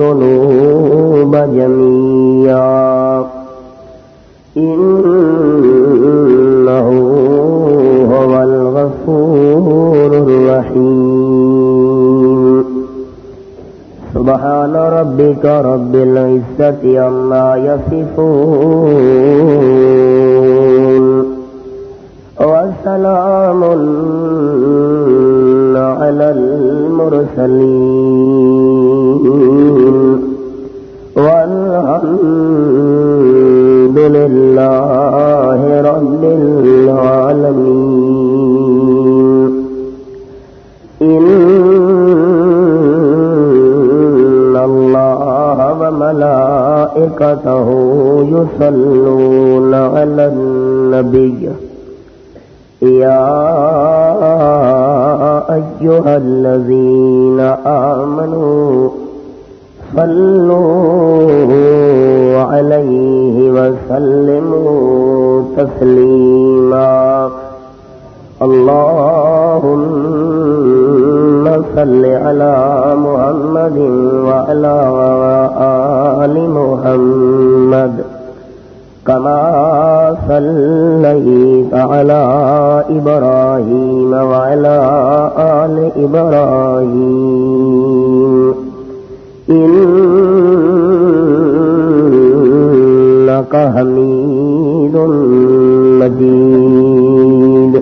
الذنوب جميعا. إنه هو الغفور الرحيم. سبحان ربك رب العزة عما يصفون. وسلام على المرسلين. العالمين إن الله وملائكته يصلون على النبي يا أيها الذين آمنوا صلوا عليه وسلموا تسليما. اللهم صل على محمد وعلى آل محمد. كما صليت على إبراهيم وعلى آل إبراهيم. إنك حميد مجيد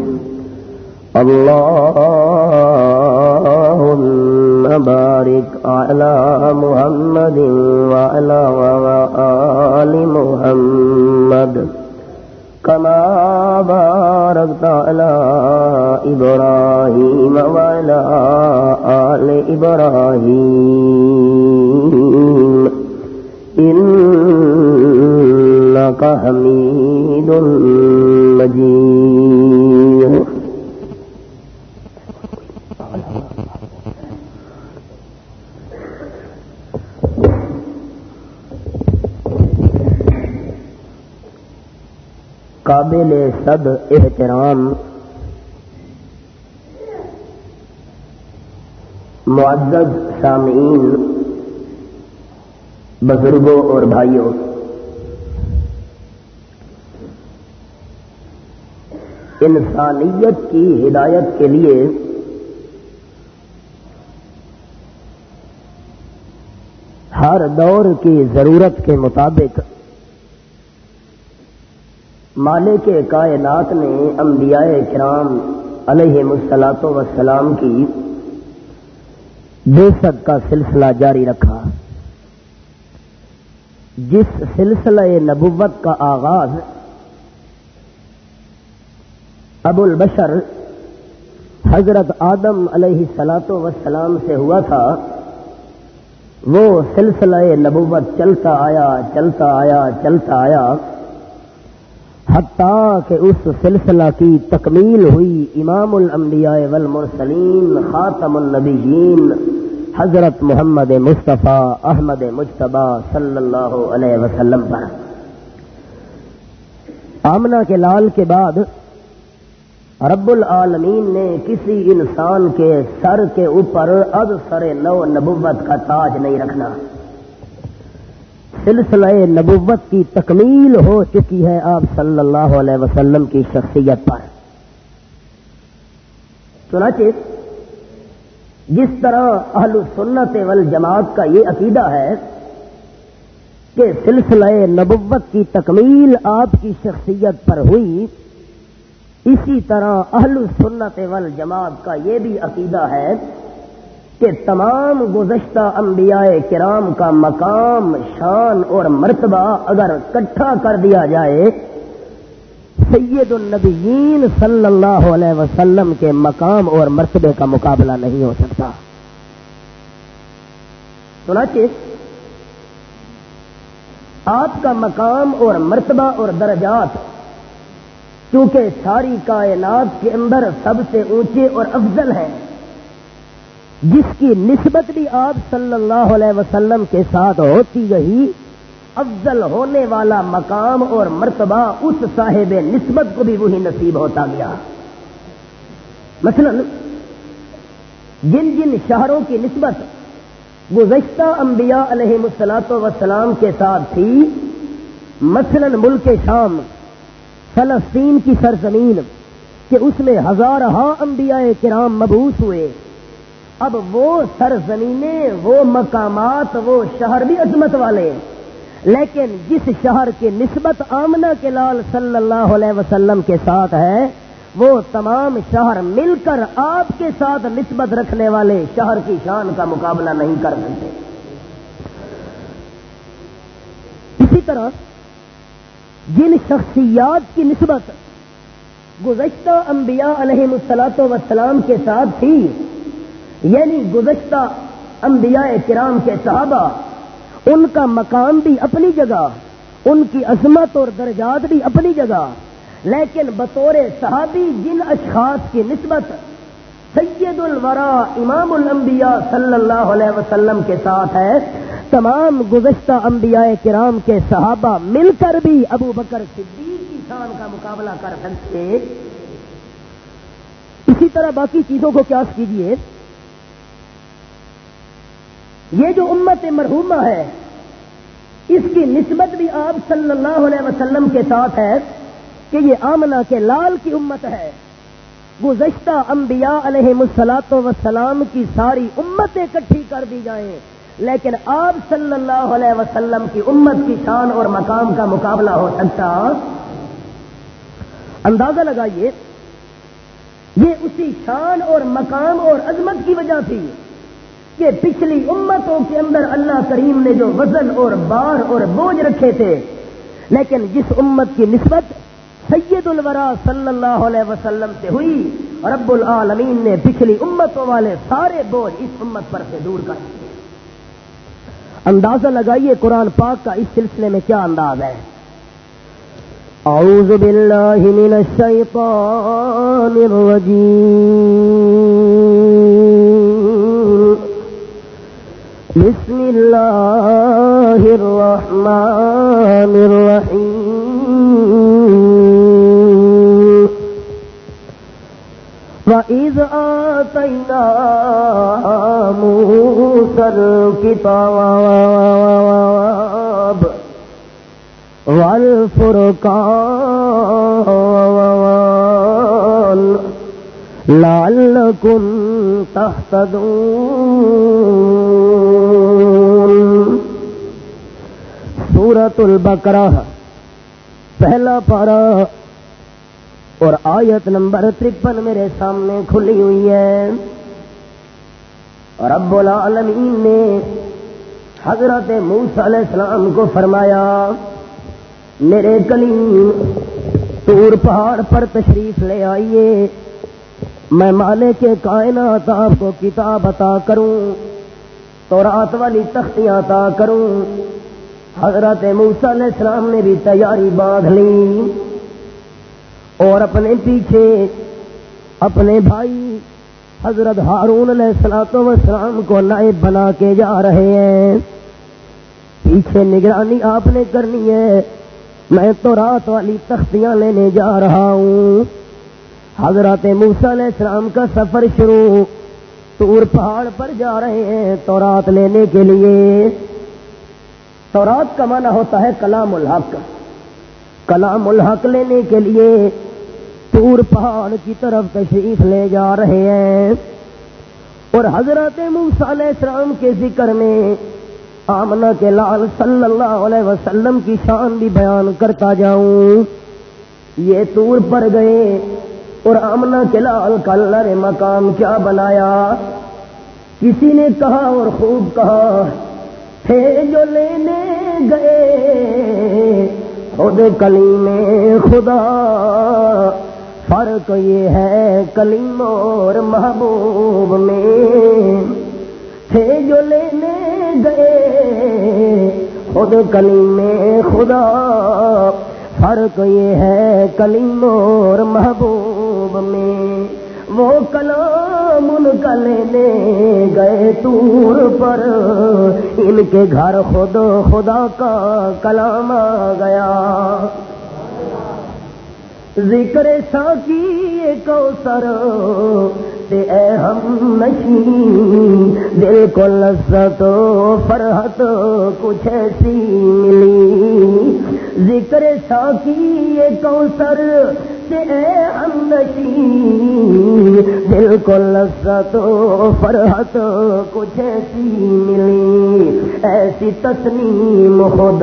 اللهم بارك على محمد وعلى آل محمد كما باركت على إبراهيم وعلى آل إبراهيم. إنك حميد مجيد. قابل صد احترام معزز سامعین، بزرگوں اور بھائیوں، انسانیت کی ہدایت کے لیے ہر دور کی ضرورت کے مطابق مالک کے کائنات نے انبیاء کرام علیہ مسلاط وسلام کی بے سک کا سلسلہ جاری رکھا۔ جس سلسلہ نبوت کا آغاز ابو البشر حضرت آدم علیہ سلاط وسلام سے ہوا تھا، وہ سلسلہ نبوت چلتا آیا چلتا آیا چلتا آیا۔ حتیٰ کہ اس سلسلہ کی تکمیل ہوئی امام الانبیاء والمرسلین، خاتم النبیین، حضرت محمد مصطفیٰ احمد مشتبہ صلی اللہ علیہ وسلم پر۔ آمنا کے لال کے بعد رب العالمین نے کسی انسان کے سر کے اوپر اب سر نو نبوت کا تاج نہیں رکھنا۔ سلسلہ نبوت کی تکمیل ہو چکی ہے آپ صلی اللہ علیہ وسلم کی شخصیت پر۔ چنانچہ جس طرح اہل سنت والجماعت کا یہ عقیدہ ہے کہ سلسلہ نبوت کی تکمیل آپ کی شخصیت پر ہوئی، اسی طرح اہل سنت والجماعت کا یہ بھی عقیدہ ہے کہ تمام گزشتہ انبیاء کرام کا مقام، شان اور مرتبہ اگر کٹھا کر دیا جائے، سید النبیین صلی اللہ علیہ وسلم کے مقام اور مرتبے کا مقابلہ نہیں ہو سکتا۔ سناچے آپ کا مقام اور مرتبہ اور درجات، چونکہ ساری کائنات کے اندر سب سے اونچے اور افضل ہیں۔ جس کی نسبت بھی آپ صلی اللہ علیہ وسلم کے ساتھ ہوتی گئی، افضل ہونے والا مقام اور مرتبہ اس صاحب نسبت کو بھی وہی نصیب ہوتا گیا۔ مثلا، جن جن شہروں کی نسبت گزشتہ انبیاء علیہ مسلاط وسلام کے ساتھ تھی، مثلا ملک شام، فلسطین کی سرزمین، کہ اس میں ہزارہ انبیاء کرام مبوس ہوئے۔ اب وہ سرزمینیں، وہ مقامات، وہ شہر بھی عظمت والے لیکن جس شہر کی نسبت آمنا کے لال صلی اللہ علیہ وسلم کے ساتھ ہے، وہ تمام شہر مل کر آپ کے ساتھ نسبت رکھنے والے شہر کی شان کا مقابلہ نہیں کر سکتے۔ اسی طرح جن شخصیات کی نسبت گزشتہ انبیاء علیہ مسلاط وسلام کے ساتھ تھی یعنی گزشتہ انبیاء کرام کے صحابہ، ان کا مقام بھی اپنی جگہ، ان کی عظمت اور درجات بھی اپنی جگہ، لیکن بطور صحابی جن اشخاص کی نسبت سید الورا امام الانبیاء صلی اللہ علیہ وسلم کے ساتھ ہے، تمام گزشتہ انبیاء کرام کے صحابہ مل کر بھی ابو بکر صدیق کی شان کا مقابلہ کر سکتے۔ اسی طرح باقی چیزوں کو کیا کیجیے یہ جو امت مرحومہ ہے، اس کی نسبت بھی آپ صلی اللہ علیہ وسلم کے ساتھ ہے کہ یہ آمنا کے لال کی امت ہے۔ گزشتہ انبیاء علیہ مسلاط وسلام کی ساری امتیں اکٹھی کر دی جائیں۔ لیکن آپ صلی اللہ علیہ وسلم کی امت کی شان اور مقام کا مقابلہ ہو سکتا۔ اندازہ لگائیے، یہ اسی شان اور مقام اور عظمت کی وجہ تھی۔ کہ پچھلی امتوں کے اندر اللہ کریم نے جو وزن اور بار اور بوجھ رکھے تھے، لیکن جس امت کی نسبت سید الورا صلی اللہ علیہ وسلم سے ہوئی، رب العالمین نے پچھلی امتوں والے سارے بوجھ اس امت پر سے دور کر دیے۔ اندازہ لگائیے قرآن پاک کا اس سلسلے میں کیا انداز ہے۔ اعوذ باللہ من الشیطان الرجیم۔ بسم الله الرحمن الرحيم. وإذ آتينا موسى الكتاب والفرقان لعلكم تهتدون سورة البقرہ، پہلا پارا اور آیت نمبر ترپن میرے سامنے کھلی ہوئی ہے۔ رب العالمین نے حضرت موسیٰ علیہ السلام کو فرمایا، میرے کلیم تور پہاڑ پر تشریف لے آئیے۔ میں مالے کے کائنات آپ کو کتاب عطا کروں تو رات والی تختیاں عطا کروں۔ حضرت موسیٰ علیہ السلام نے بھی تیاری باندھ لی۔ اور اپنے پیچھے اپنے بھائی حضرت ہارون علیہ السلاط وسلام کو نائب بنا کے جا رہے ہیں۔ پیچھے نگرانی آپ نے کرنی ہے۔ میں تو رات والی تختیاں لینے جا رہا ہوں۔ حضرت موسا علیہ السلام کا سفر شروع، تور پہاڑ پر جا رہے ہیں تو رات لینے کے لیے۔ تو رات کا معنی ہوتا ہے کلام الحق۔ کلام الحق لینے کے لیے تور پہاڑ کی طرف تشریف لے جا رہے ہیں۔ اور حضرت موسا علیہ السلام کے ذکر میں آمنا کے لال صلی اللہ علیہ وسلم کی شان بھی بیان کرتا جاؤں۔ یہ تور پر گئے۔ اور آمنا کے لال کا اللہ نے مقام کیا بنایا؟ کسی نے کہا اور خوب کہا، تھے جو لینے گئے، خود کلی میں خدا۔ فرق یہ ہے کلیم اور محبوب میں۔ تھے جو لینے گئے، خود کلیم میں خدا۔ فرق یہ ہے کلیم اور محبوب میں وہ کلام ان کا لینے گئے تور پر۔ ان کے گھر خود خدا کا کلام آ گیا۔ ذکر ساکی کوثر سے اے ہم نشین دل کو لذت فرحت کچھ ایسی ملی۔ ذکر ساکی کوثر سے اے ہم نشین دل کو لذت فرحت کچھ ایسی ملی۔ ایسی تسلیم خود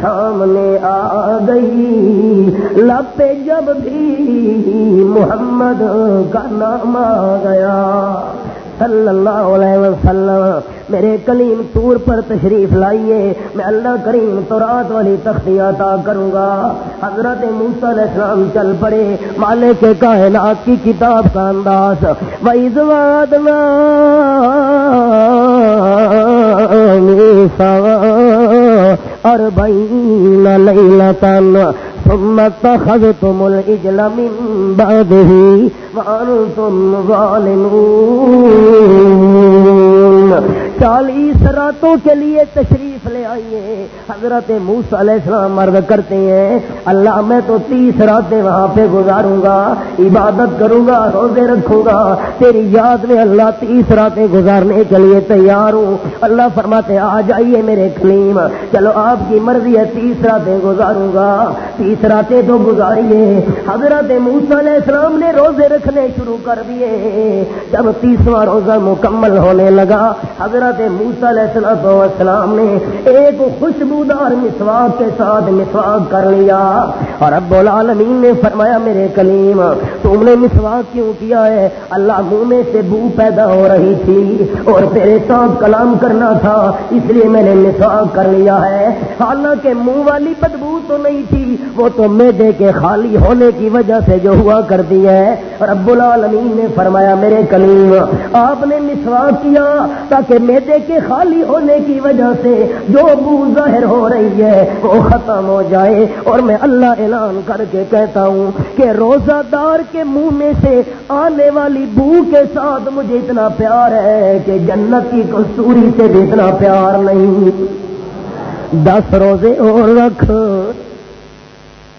سامنے آ گئی۔ لب جب بھی محمد کا نام آ گیا۔ صلی اللہ علیہ وسلم، میرے کلیم طور پر تشریف لائیے، میں اللہ کریم تو رات والی تختیاں عطا کروں گا۔ حضرت موسیٰ علیہ السلام چل پڑے، مالک کائنات کی کتاب کا انداز۔ وَإِذْ وَعَدْنَا أَرْبَعِينَ لَيْلَةً ثم اتخذتم العجل من بعده وأنتم ظالمون. چالیس راتوں کے لیے تشریف لے آئیے۔ حضرت موس علیہ السلام مرد کرتے ہیں، اللہ میں تو تیس راتیں وہاں پہ گزاروں گا، عبادت کروں گا، روزے رکھوں گا، تیری یاد میں اللہ تیس راتیں گزارنے کے لیے تیار ہوں۔ اللہ فرماتے آ جائیے میرے کلیم، چلو آپ کی مرضی ہے، تیس راتیں گزاروں گا۔ تیس راتیں تو گزاریے۔ حضرت موس علیہ السلام نے روزے رکھنے شروع کر دیے۔ جب تیسواں روزہ مکمل ہونے لگا، حضرت حضرت موسا علیہ السلام نے ایک خوشبودار مسواک کے ساتھ مسواک کر لیا۔ اور اب العالمین نے فرمایا، میرے کلیم، تم نے مسواک کیوں کیا ہے؟ اللہ منہ میں سے بو پیدا ہو رہی تھی اور تیرے ساتھ کلام کرنا تھا، اس لیے میں نے مسواک کر لیا ہے۔ حالانکہ منہ والی بدبو تو نہیں تھی، وہ تو میدے کے خالی ہونے کی وجہ سے جو ہوا کرتی ہے۔ رب العالمین نے فرمایا، میرے کلیم، آپ نے مسواک کیا تاکہ میدے کے خالی ہونے کی وجہ سے جو بو ظاہر ہو رہی ہے وہ ختم ہو جائے۔ اور میں اللہ اعلان کر کے کہتا ہوں کہ روزہ دار کے منہ میں سے آنے والی بو کے ساتھ مجھے اتنا پیار ہے کہ جنت کی کستوری سے بھی اتنا پیار نہیں۔ دس روزے اور رکھ۔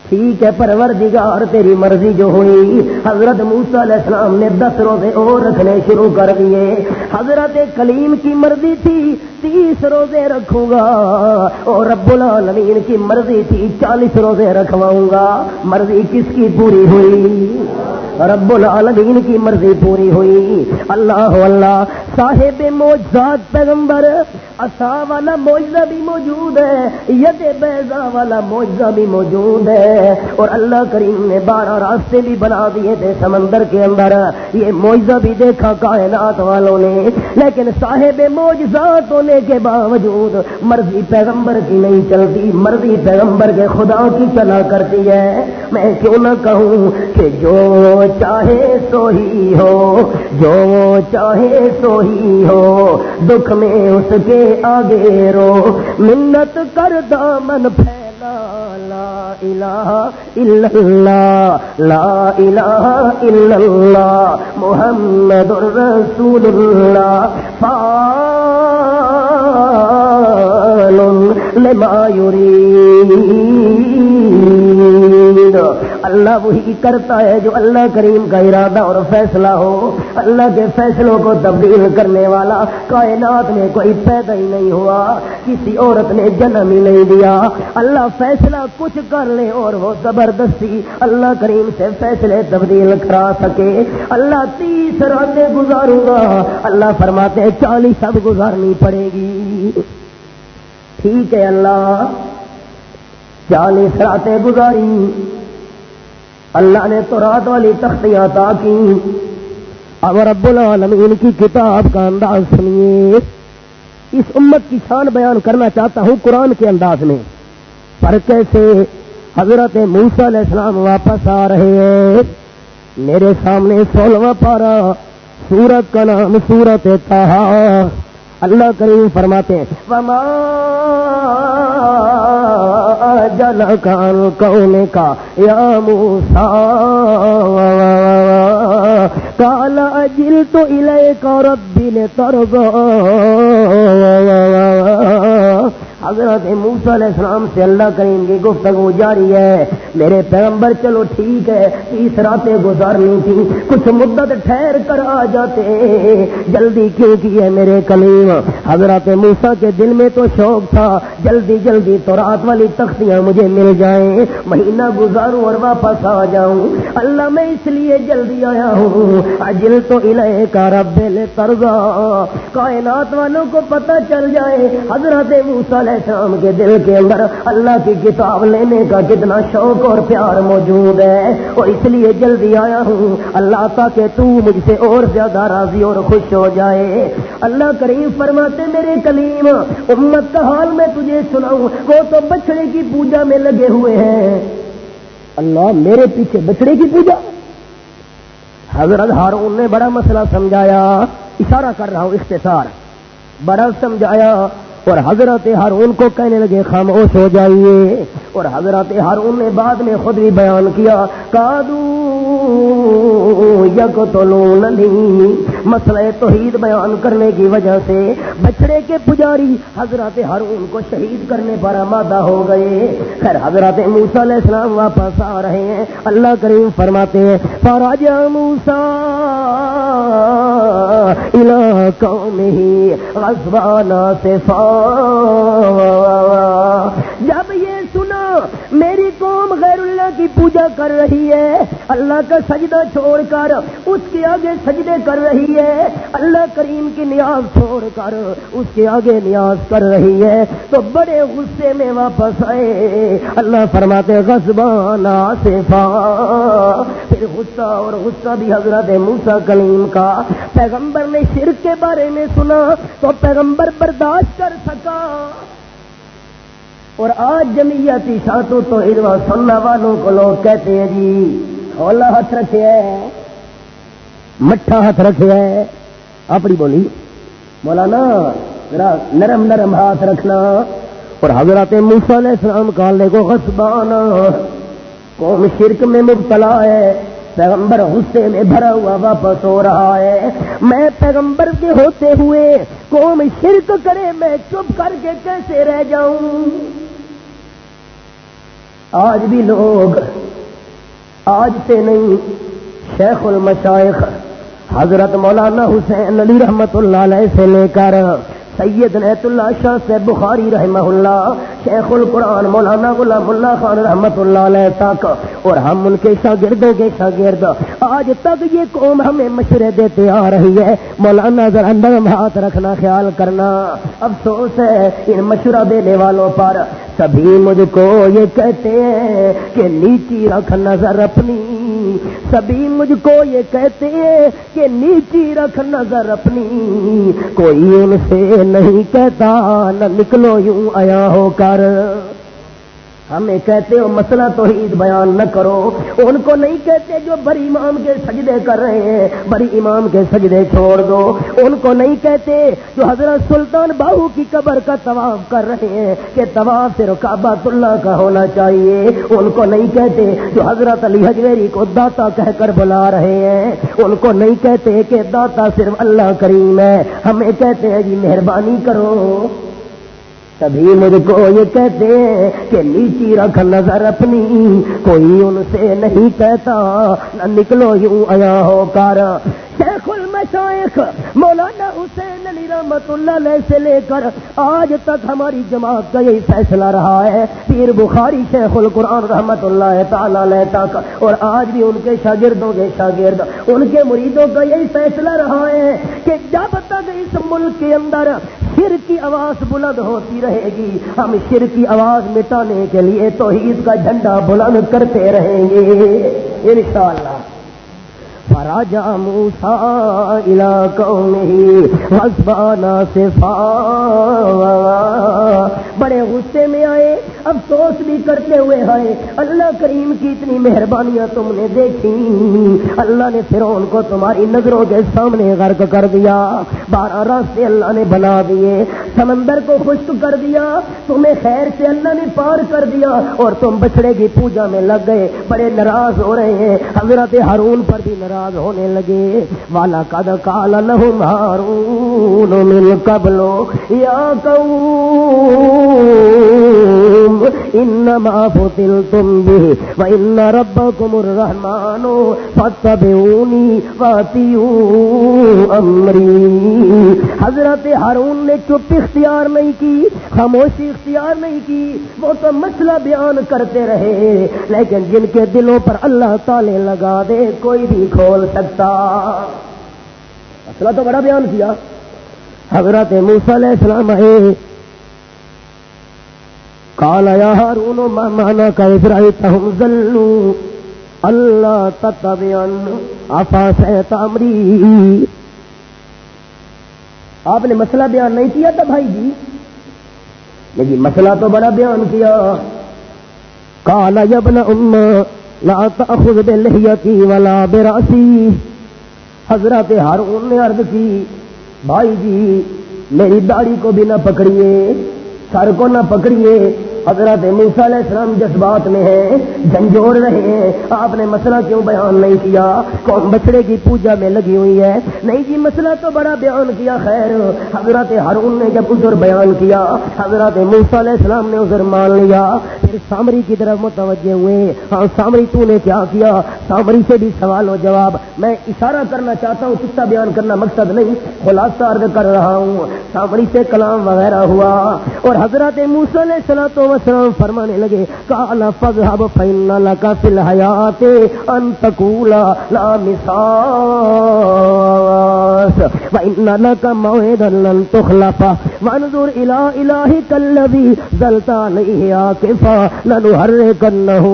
ٹھیک ہے، پروردگار، تیری مرضی جو ہوئی حضرت موسا علیہ السلام نے دس روزے اور رکھنے شروع کر دیے۔ حضرت کلیم کی مرضی تھی تیس روزے رکھوں گا اور رب العالمین کی مرضی تھی چالیس روزے رکھواؤں گا۔ مرضی کس کی پوری ہوئی؟ رب العالمین کی مرضی پوری ہوئی۔ اللہ اللہ صاحب موجزات پیغمبر اصا والا معجزہ بھی موجود ہے، ید بیزا والا معجزہ بھی موجود ہے۔ اور اللہ کریم نے بارہ راستے بھی بنا دیے تھے سمندر کے اندر۔ یہ معجزہ بھی دیکھا کائنات والوں نے، لیکن صاحب موجزات ہونے کے باوجود مرضی پیغمبر کی نہیں چلتی، مرضی پیغمبر کے خدا کی چلا کرتی ہے۔ میں کیوں نہ کہوں کہ جو چاہے سو ہی ہو، جو چاہے سو ہی ہو، دکھ میں اس کے آگے رو۔ منت کر دامن پھیلا، لا الہ الا اللہ، لا الہ الا اللہ، محمد الرسول اللہ۔ فعال لما يريد اللہ وہی کرتا ہے جو اللہ کریم کا ارادہ اور فیصلہ ہو۔ اللہ کے فیصلوں کو تبدیل کرنے والا کائنات میں کوئی پیدا ہی نہیں ہوا۔ کسی عورت نے جنم ہی نہیں دیا۔ اللہ فیصلہ کچھ کر لے اور وہ زبردستی اللہ کریم سے فیصلے تبدیل کرا سکے۔ اللہ تیس راتیں گزاروں گا۔ اللہ فرماتے چالیس اب گزارنی پڑے گی۔ ٹھیک ہے اللہ۔ چالیس راتیں گزاری۔ اللہ نے تو رات والی تختیاں تا کی۔ اب رب العالمین کی کتاب کا انداز سنیے۔ اس امت کی شان بیان کرنا چاہتا ہوں قرآن کے انداز میں۔ پر کیسے حضرت موسا علیہ السلام واپس آ رہے ہیں؟ میرے سامنے سولہواں پارا سورت کا نام سورت تہا اللہ کریم فرماتے ہیں، وما جل کان کونے کا یا موسا کالا جل تو الے کا ربی نے تربا حضرت موسا علیہ السلام سے اللہ کریم کی گفتگو جاری ہے۔ میرے پیغمبر، چلو ٹھیک ہے، تیس راتیں گزارنی تھی۔ کچھ مدت ٹھہر کر آ جاتے۔ جلدی کیوں کی ہے میرے کلیم؟ حضرت موسا کے دل میں تو شوق تھا۔ جلدی جلدی تو رات والی تختیاں مجھے مل جائیں۔ مہینہ گزاروں اور واپس آ جاؤں۔ اللہ میں اس لیے جلدی آیا ہوں۔ اجل تو الہ کا رب ترگا کائنات والوں کو پتہ چل جائے۔ حضرت موسا علیہ السلام کے دل کے اندر اللہ کی کتاب لینے کا کتنا شوق اور پیار موجود ہے اور اس لیے جلدی آیا ہوں۔ اللہ تاکہ تو مجھ سے اور زیادہ راضی اور خوش ہو جائے۔ اللہ کریم فرماتے، میرے کلیم، امت کا حال میں تجھے سناؤں۔ وہ تو بچڑے کی پوجا میں لگے ہوئے ہیں۔ اللہ میرے پیچھے بچڑے کی پوجا؟ حضرت ہارون نے بڑا مسئلہ سمجھایا، اشارہ کر رہا ہوں، اختصار۔ بڑا سمجھایا اور حضرت ہارون کو کہنے لگے، خاموش ہو جائیے۔ اور حضرت ہارون نے بعد میں خود بھی بیان کیا، کادو یک تو مسئلہ توحید بیان کرنے کی وجہ سے بچڑے کے پجاری حضرت ہارون کو شہید کرنے پر آمادہ ہو گئے۔ خیر حضرت موسا علیہ السلام واپس آ رہے ہیں۔ اللہ کریم فرماتے ہیں فراجا موسا علاقوں میں ہی غزبانہ سے جب یہ سنا، میری اللہ کی پوجا کر رہی ہے۔ اللہ کا سجدہ چھوڑ کر اس کے آگے سجدے کر رہی ہے۔ اللہ کریم کی نیاز چھوڑ کر اس کے آگے نیاز کر رہی ہے۔ تو بڑے غصے میں واپس آئے۔ اللہ فرماتے غصبان آصفا پھر غصہ اور غصہ بھی حضرت موسا کلیم کا۔ پیغمبر نے شرک کے بارے میں سنا تو پیغمبر برداشت کر سکا۔ اور آج جمعیتی شاتوں تو اروا سننا والوں کو لوگ کہتے ہیں جی اولا ہاتھ رکھے ہے مٹھا ہاتھ رکھے ہے اپنی بولی مولانا، ذرا نرم نرم ہاتھ رکھنا۔ اور حضرات موسا علیہ السلام کالے کو غصبانا قوم شرک میں مبتلا ہے۔ پیغمبر غصے میں بھرا ہوا واپس ہو رہا ہے۔ میں پیغمبر کے ہوتے ہوئے قوم شرک کرے، میں چپ کر کے کیسے رہ جاؤں؟ آج بھی لوگ، آج سے نہیں، شیخ المشائخ حضرت مولانا حسین علی رحمت اللہ علیہ سے لے کر سید نیت اللہ شاہ سے بخاری رحمہ اللہ، شیخ القرآن مولانا غلام اللہ خان رحمت اللہ علیہ تک، اور ہم ان کے شاگردوں کے شاگرد۔ آج تک یہ قوم ہمیں مشورے دیتے آ رہی ہے۔ مولانا ذرا نرم ہاتھ رکھنا، خیال کرنا۔ افسوس ہے ان مشورہ دینے والوں پر۔ سبھی مجھ کو یہ کہتے ہیں کہ نیچی رکھ نظر اپنی۔ سبھی مجھ کو یہ کہتے ہیں کہ نیچی رکھ نظر اپنی۔ کوئی ان سے نہیں کہتا، نہ نکلو یوں آیا ہو کر۔ ہمیں کہتے ہو مسئلہ تو عید بیان نہ کرو۔ ان کو نہیں کہتے جو بڑی امام کے سجدے کر رہے ہیں بڑی امام کے سجدے چھوڑ دو۔ ان کو نہیں کہتے جو حضرت سلطان باہو کی قبر کا طواف کر رہے ہیں، کہ طواف صرف کعبۃ اللہ کا ہونا چاہیے۔ ان کو نہیں کہتے جو حضرت علی حجویری کو داتا کہہ کر بلا رہے ہیں۔ ان کو نہیں کہتے کہ داتا صرف اللہ کریم ہے۔ ہمیں کہتے ہیں جی مہربانی کرو۔ تبھی مجھ کو یہ کہتے کہ نیچی رکھ نظر اپنی، کوئی ان سے نہیں کہتا، نہ نکلو یوں آیا ہو کار شیخ المشائخ مولانا حسین علی رحمت اللہ علیہ سے لے کر آج تک ہماری جماعت کا یہی فیصلہ رہا ہے۔ پیر بخاری شیخ القرآن رحمت اللہ تعالی علیہ تک اور آج بھی ان کے شاگردوں کے شاگرد، ان کے مریدوں کا یہی فیصلہ رہا ہے کہ جب تک اس ملک کے اندر شر کی آواز بلند ہوتی رہے گی، ہم شر کی آواز مٹانے کے لیے توحید کا جھنڈا بلند کرتے رہیں گے۔ انشاءاللہ۔ فراجا موسا علاقوں میں ہسبانا صفا. بڑے غصے میں آئے افسوس بھی کرتے ہوئے آئے اللہ کریم کی اتنی مہربانیاں تم نے دیکھی۔ اللہ نے پھر ان کو تمہاری نظروں کے سامنے غرق کر دیا۔ بارہ راستے اللہ نے بنا دیے۔ سمندر کو خشک کر دیا۔ تمہیں خیر سے اللہ نے پار کر دیا۔ اور تم بچڑے کی پوجا میں لگ گئے۔ بڑے ناراض ہو رہے ہیں۔ حضرت ہارون پر بھی ناراض ہونے لگے۔ والا کد کال لہم ہارون مل قبلو یا انما فتلتم به وان ربكم الرحمن فاتبعوني واتيوا امري حضرت ہارون نے چپ اختیار نہیں کی، خاموشی اختیار نہیں کی، وہ تو مسئلہ بیان کرتے رہے، لیکن جن کے دلوں پر اللہ تعالی لگا دے، کوئی بھی کھول سکتا۔ مسئلہ تو بڑا بیان کیا۔ حضرت موسیٰ علیہ السلام آئے کالا یا ہارون ما مانا کا ابراہیم ذلو اللہ تتبعن. افا سیت آپ نے مسئلہ بیان نہیں کیا تھا بھائی جی؟ لیکن مسئلہ تو بڑا بیان کیا۔ کالا یبن ام لا تأخذ بلحیتی ولا براسی حضرت ہارون نے عرض کی، بھائی جی میری داڑھی کو بھی نہ پکڑیے۔ سر کو نہ پکڑیے۔ حضرت موسیٰ علیہ السلام جذبات میں ہیں، جھنجھوڑ رہے ہیں، آپ نے مسئلہ کیوں بیان نہیں کیا؟ کون بچڑے کی پوجا میں لگی ہوئی ہے؟ نہیں جی مسئلہ تو بڑا بیان کیا، خیر۔ حضرت ہارون نے جب ادھر بیان کیا، حضرت موسیٰ علیہ السلام نے ادھر مان لیا، پھر سامری کی طرف متوجہ ہوئے۔ ہاں سامری تو نے کیا کیا؟ سامری سے بھی سوال و جواب۔ میں اشارہ کرنا چاہتا ہوں کتا بیان کرنا مقصد نہیں، خلاصہ عرض کر رہا ہوں۔ سامری سے کلام وغیرہ ہوا اور حضرت موسیٰ علیہ السلام تو وسلم فرمانے لگے کالا فضحب فین لکا فی الحیات ان تکولا لا مساس وإن لك موعدا لن تخلفا وانظر إلى إلهك الذي ظلت عليه عاكفا، لنحركنه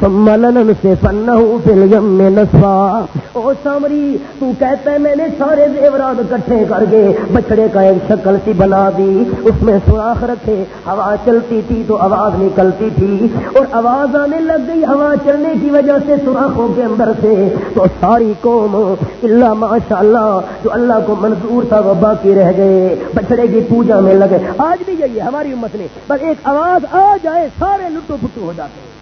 ثم لننسفنه في اليم نسفا او سامری، تو کہتا ہے، میں نے سارے زیورات اکٹھے کر کے بچڑے کا ایک شکل سی بنا دی، اس میں سوراخ رکھے، ہوا چلتی تھی تو آواز نکلتی تھی اور آواز آنے لگ گئی، ہوا چلنے کی وجہ سے سوراخوں کے اندر سے تو ساری قوم، اللہ ماشاء اللہ جو اللہ کو منظور تھا وہ باقی رہ گئے، بچڑے کی پوجا میں لگے۔ آج بھی یہی ہے، ہماری امت نے بس ایک آواز آ جائے، سارے لٹو پٹو ہو جاتے ہیں۔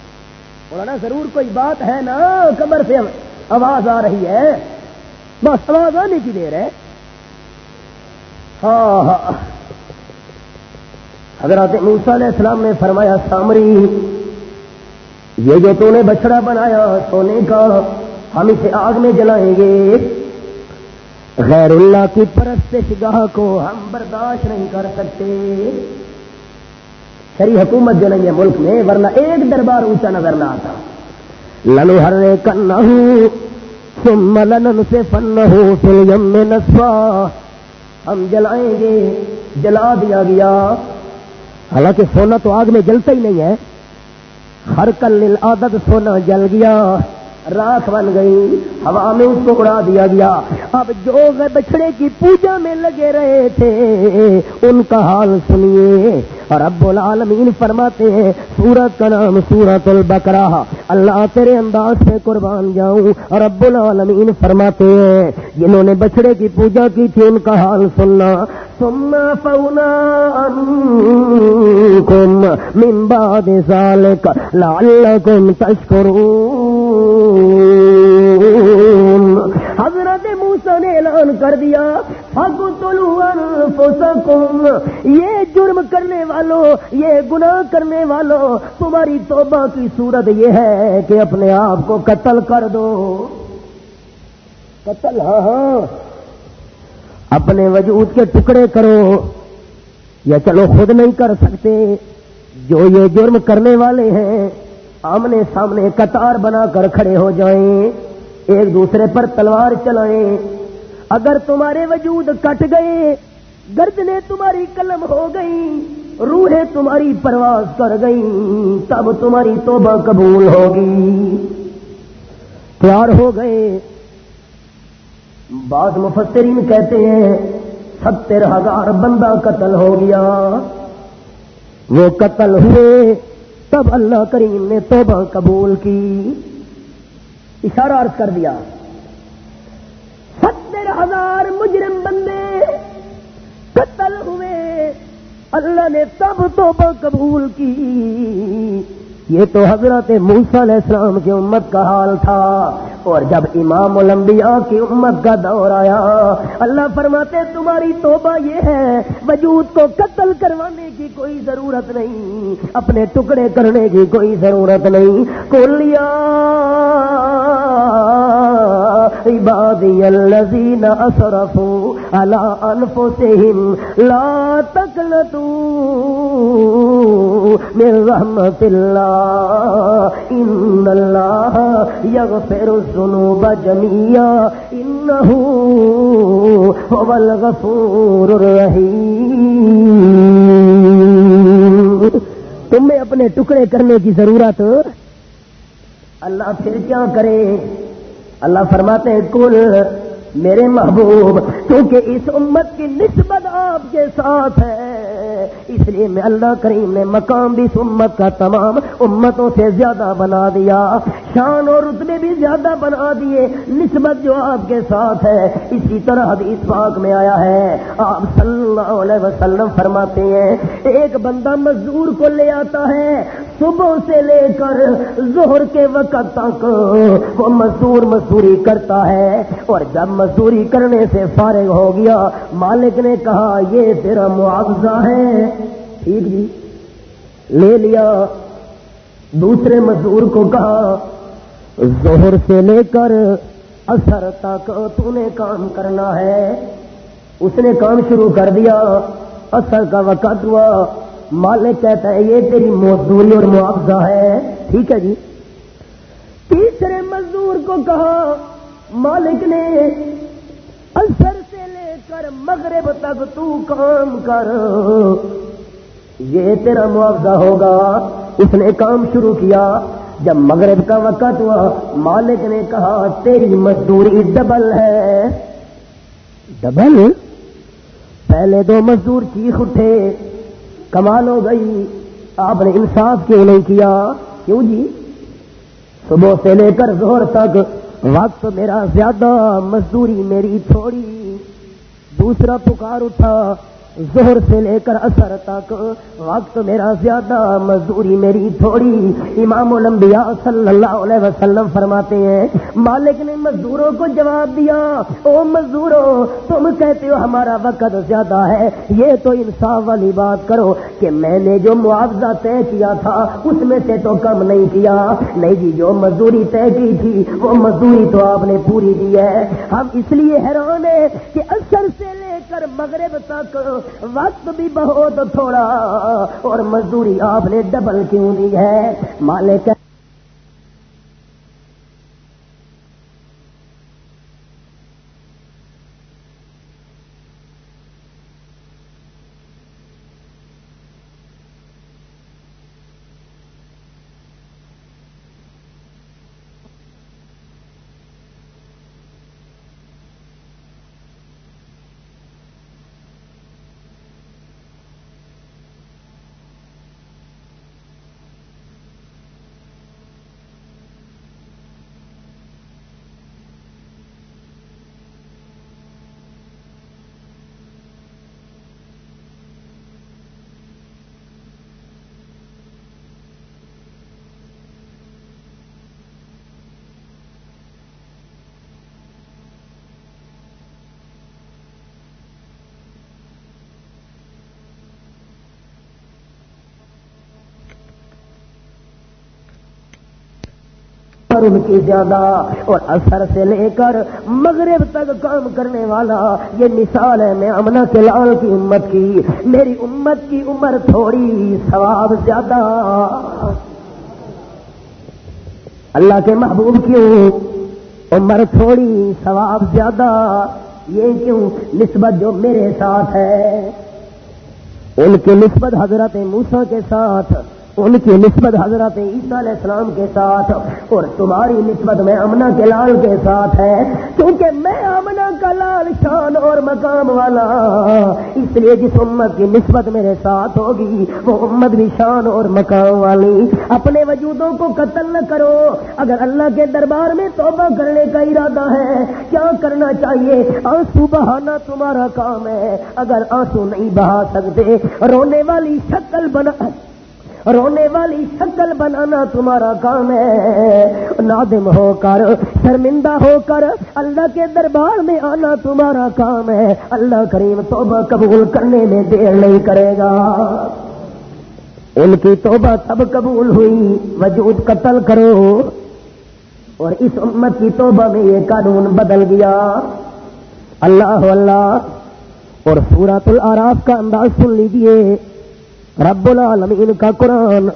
بولا ضرور کوئی بات ہے نا کمر سے آواز آ رہی ہے۔ بس آواز آنے کی دیر ہے۔ ہاں ہاں۔ حضرت موسیٰ علیہ السلام نے فرمایا، سامری، یہ جو تو نے بچڑا بنایا سونے کا، ہم اسے آگ میں جلائیں گے۔ غیر اللہ کی پرست گاہ کو ہم برداشت نہیں کر سکتے۔ شری حکومت جو نہیں ہے ملک میں، ورنہ ایک دربار اونچا نظر نہ آتا۔ لنو ہر کرنا ہوں ثم سے فن ہو میں نسوا ہم جلائیں گے، جلا دیا گیا۔ حالانکہ سونا تو آگ میں جلتا ہی نہیں ہے۔ ہر کل عادت سونا جل گیا۔ راک بن گئی، ہوا میں اس کو اڑا دیا گیا۔ اب جو بچڑے کی پوجا میں لگے رہے تھے، ان کا حال سنیے۔ اور اب العالمین فرماتے ہیں، سورت کا نام سورت البکرا اللہ تیرے انداز سے قربان جاؤں اور اب العالمین فرماتے ہیں۔ جنہوں نے بچڑے کی پوجا کی تھی، ان کا حال سننا۔ ثم فونا عنكم من بعد ذلك لعلكم تشكرون حضرت موسا نے اعلان کر دیا انفسکم یہ جرم کرنے والوں یہ گناہ کرنے والوں تمہاری توبہ کی صورت یہ ہے کہ اپنے آپ کو قتل کر دو۔ قتل ہاں ہاں۔ اپنے وجود کے ٹکڑے کرو، یا چلو خود نہیں کر سکتے، جو یہ جرم کرنے والے ہیں آمنے سامنے قطار بنا کر کھڑے ہو جائیں، ایک دوسرے پر تلوار چلائیں۔ اگر تمہارے وجود کٹ گئے گردنے تمہاری قلم ہو گئی روحیں تمہاری پرواز کر گئی تب تمہاری توبہ قبول ہوگی۔ تیار ہو گئے۔ بعض مفسرین کہتے ہیں، ستر ہزار بندہ قتل ہو گیا۔ وہ قتل ہوئے۔ تب اللہ کریم نے توبہ قبول کی۔ اشارہ عرض کر دیا۔ ستر ہزار مجرم بندے قتل ہوئے۔ اللہ نے تب توبہ قبول کی۔ یہ تو حضرت موسیٰ علیہ السلام کی امت کا حال تھا۔ اور جب امام الانبیاء کی امت کا دور آیا، اللہ فرماتے، تمہاری توبہ یہ ہے، وجود کو قتل کروانے کی کوئی ضرورت نہیں، اپنے ٹکڑے کرنے کی کوئی ضرورت نہیں۔ کولیا عبادی الذین اسرفوا علی انفسهم لا تقنطوا من رحمت اللہ۔ ان اللہ یغفر الذنوب جميعا انه هو الغفور الرحیم تمہیں اپنے ٹکڑے کرنے کی ضرورت۔ اللہ پھر کیا کرے؟ اللہ فرماتے ہیں کل میرے محبوب، کیونکہ اس امت کی نسبت آپ کے ساتھ ہے۔ اس لیے میں اللہ کریم نے مقام بھی اس امت کا تمام امتوں سے زیادہ بنا دیا۔ شان اور رتبے بھی زیادہ بنا دیے۔ نسبت جو آپ کے ساتھ ہے، اسی طرح حدیث پاک میں آیا ہے۔ آپ صلی اللہ علیہ وسلم فرماتے ہیں، ایک بندہ مزدور کو لے آتا ہے صبح سے لے کر زہر کے وقت تک وہ مزدور مزدوری کرتا ہے اور جب مزدوری کرنے سے فارغ ہو گیا، مالک نے کہا، یہ تیرا معاوضہ ہے۔ ٹھیک جی۔ لے لیا۔ دوسرے مزدور کو کہا زہر سے لے کر اثر تک تو نے کام کرنا ہے۔ اس نے کام شروع کر دیا۔ اثر کا وقت ہوا۔ مالک کہتا ہے، یہ تیری مزدوری اور معاوضہ ہے۔ ٹھیک ہے جی۔ تیسرے مزدور کو کہا، مالک نے، اثر سے لے کر مغرب تک تو کام کر۔ یہ تیرا معاوضہ ہوگا۔ اس نے کام شروع کیا۔ جب مغرب کا وقت ہوا، مالک نے کہا، تیری مزدوری ڈبل ہے۔ ڈبل؟ پہلے دو مزدور چیخ اٹھے۔ کمال ہو گئی۔ آپ نے انصاف کیوں نہیں کیا؟ کیوں جی؟ صبح سے لے کر زہر تک وقت میرا زیادہ، مزدوری میری تھوڑی، دوسرا پکار اٹھا۔ زہر سے لے کر اثر تک۔ وقت میرا زیادہ مزدوری میری تھوڑی۔ امام الانبیاء صلی اللہ علیہ وسلم فرماتے ہیں، مالک نے مزدوروں کو جواب دیا، او مزدوروں تم کہتے ہو ہمارا وقت زیادہ ہے۔ یہ تو انصاف والی بات کرو کہ میں نے جو معاوضہ طے کیا تھا، اس میں سے تو کم نہیں کیا۔ نہیں جی جو مزدوری طے کی تھی، وہ مزدوری تو آپ نے پوری دی ہے۔ ہم اس لیے حیران ہے کہ اثر سے لے کر مغرب تک وقت بھی بہت تھوڑا اور مزدوری آپ نے ڈبل کیوں دی ہے؟ مالک ان کی زیادہ اور اثر سے لے کر مغرب تک کام کرنے والا یہ مثال ہے میں امنا کے لال کی امت کی۔ میری امت کی عمر تھوڑی ثواب زیادہ۔ اللہ کے محبوب کیوں عمر تھوڑی ثواب زیادہ؟ یہ کیوں نسبت جو میرے ساتھ ہے؟ ان کی نسبت حضرت موسا کے ساتھ ان کی نسبت حضرت عیسیٰ علیہ السلام کے ساتھ اور تمہاری نسبت میں امنا کے لال کے ساتھ ہے، کیونکہ میں امنا کا لال شان اور مقام والا، اس لیے جس امت کی نسبت میرے ساتھ ہوگی، وہ امت بھی شان اور مقام والی۔ اپنے وجودوں کو قتل نہ کرو۔ اگر اللہ کے دربار میں توبہ کرنے کا ارادہ ہے، کیا کرنا چاہیے؟ آنسو بہانا تمہارا کام ہے۔ اگر آنسو نہیں بہا سکتے، رونے والی شکل بنا رونے والی شکل بنانا تمہارا کام ہے۔ نادم ہو کر، شرمندہ ہو کر اللہ کے دربار میں آنا تمہارا کام ہے۔ اللہ کریم توبہ قبول کرنے میں دیر نہیں کرے گا۔ ان کی توبہ تب قبول ہوئی، وجود قتل کرو۔ اور اس امت کی توبہ میں یہ قانون بدل گیا۔ اللہ اللہ، اور سورت العراف کا انداز سن لیجیے رب العالمین کا قرآن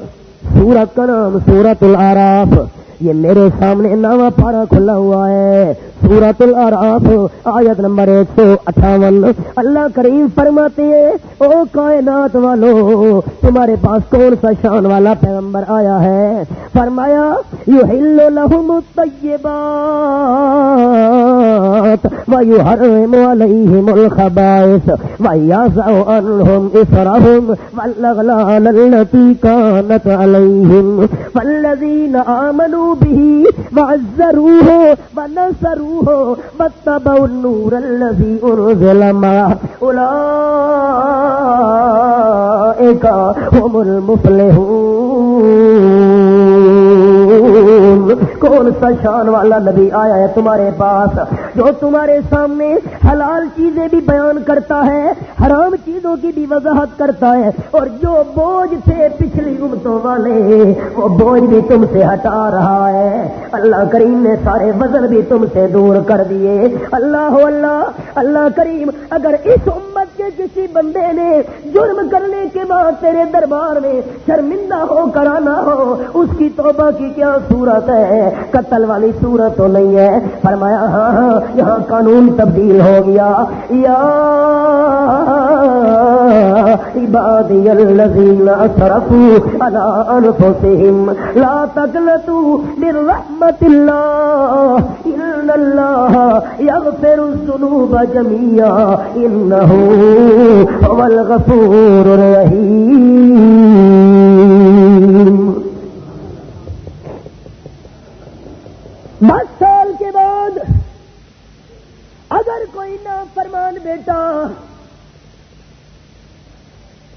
سورت کا نام سورت العراف. یہ میرے سامنے نواں پارا کھلا ہوا ہے۔ سورت العراف آیت نمبر ایک سو اٹھاون۔ اللہ کریم فرماتے ہیں، او کائنات والو، تمہارے پاس کون سا شان والا پیغمبر آیا ہے؟ فرمایا یو ہلو لہم طیبات ویو حرم علیہم الخبائس ویازعو انہم اسرہم والاغلال اللتی کانت علیہم والذین آمنوا بھی ضرو ہو وعزروه ونصروه نور النور الذي أنزل معه. ایک هم المفلحون. کون سا شان والا نبی آیا ہے تمہارے پاس؟ جو تمہارے سامنے حلال چیزیں بھی بیان کرتا ہے، حرام چیزوں کی بھی وضاحت کرتا ہے، اور جو بوجھ تھے پچھلی امتوں والے، وہ بوجھ بھی تم سے ہٹا رہا ہے۔ اللہ کریم نے سارے وزن بھی تم سے دور کر دیے۔ اللہ اللہ اللہ کریم، اگر اس امت کے کسی بندے نے جرم کرنے کے بعد تیرے دربار میں شرمندہ ہو کر آنا ہو، اس کی توبہ کی کیا صورت ہے؟ ہے، قتل والی صورت تو نہیں ہے۔ فرمایا ہاں ہاں یہاں قانون تبدیل ہو گیا۔ یا عبادی الذین اسرفوا على انفسهم لا تقنطوا من رحمت اللہ، ان اللہ یغفر الذنوب جميعا انه هو الغفور الرحیم دس سال کے بعد اگر کوئی نہ فرمان بیٹا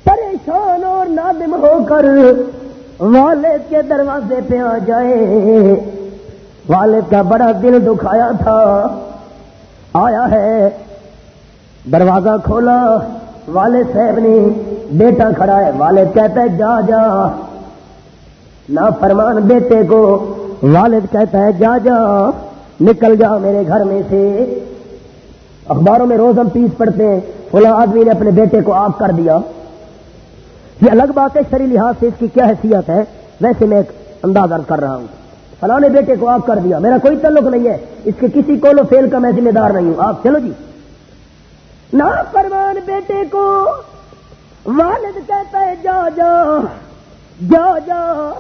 پریشان اور نادم ہو کر والد کے دروازے پہ آ جائے۔ والد کا بڑا دل دکھایا تھا۔ آیا ہے۔ دروازہ کھولا۔ والد صاحب نے بیٹا کھڑا ہے۔ والد کہتا ہے، جا جا۔ نہ فرمان بیٹے کو والد کہتا ہے، جا جا۔ نکل جا میرے گھر میں سے۔ اخباروں میں روز ہم پیس پڑھتے ہیں۔ فلاں آدمی نے اپنے بیٹے کو آگ کر دیا۔ یہ الگ بات ہے شری لحاظ سے اس کی کیا حیثیت ہے؟ ویسے میں ایک انداز ارد کر رہا ہوں۔ فلاں نے بیٹے کو آگ کر دیا۔ میرا کوئی تعلق نہیں ہے۔ اس کے کسی کو لو فیل کا میں ذمہ دار نہیں ہوں۔ آپ چلو جی۔ نہ فرمان بیٹے کو والد کہتا ہے، جا جا جا جا۔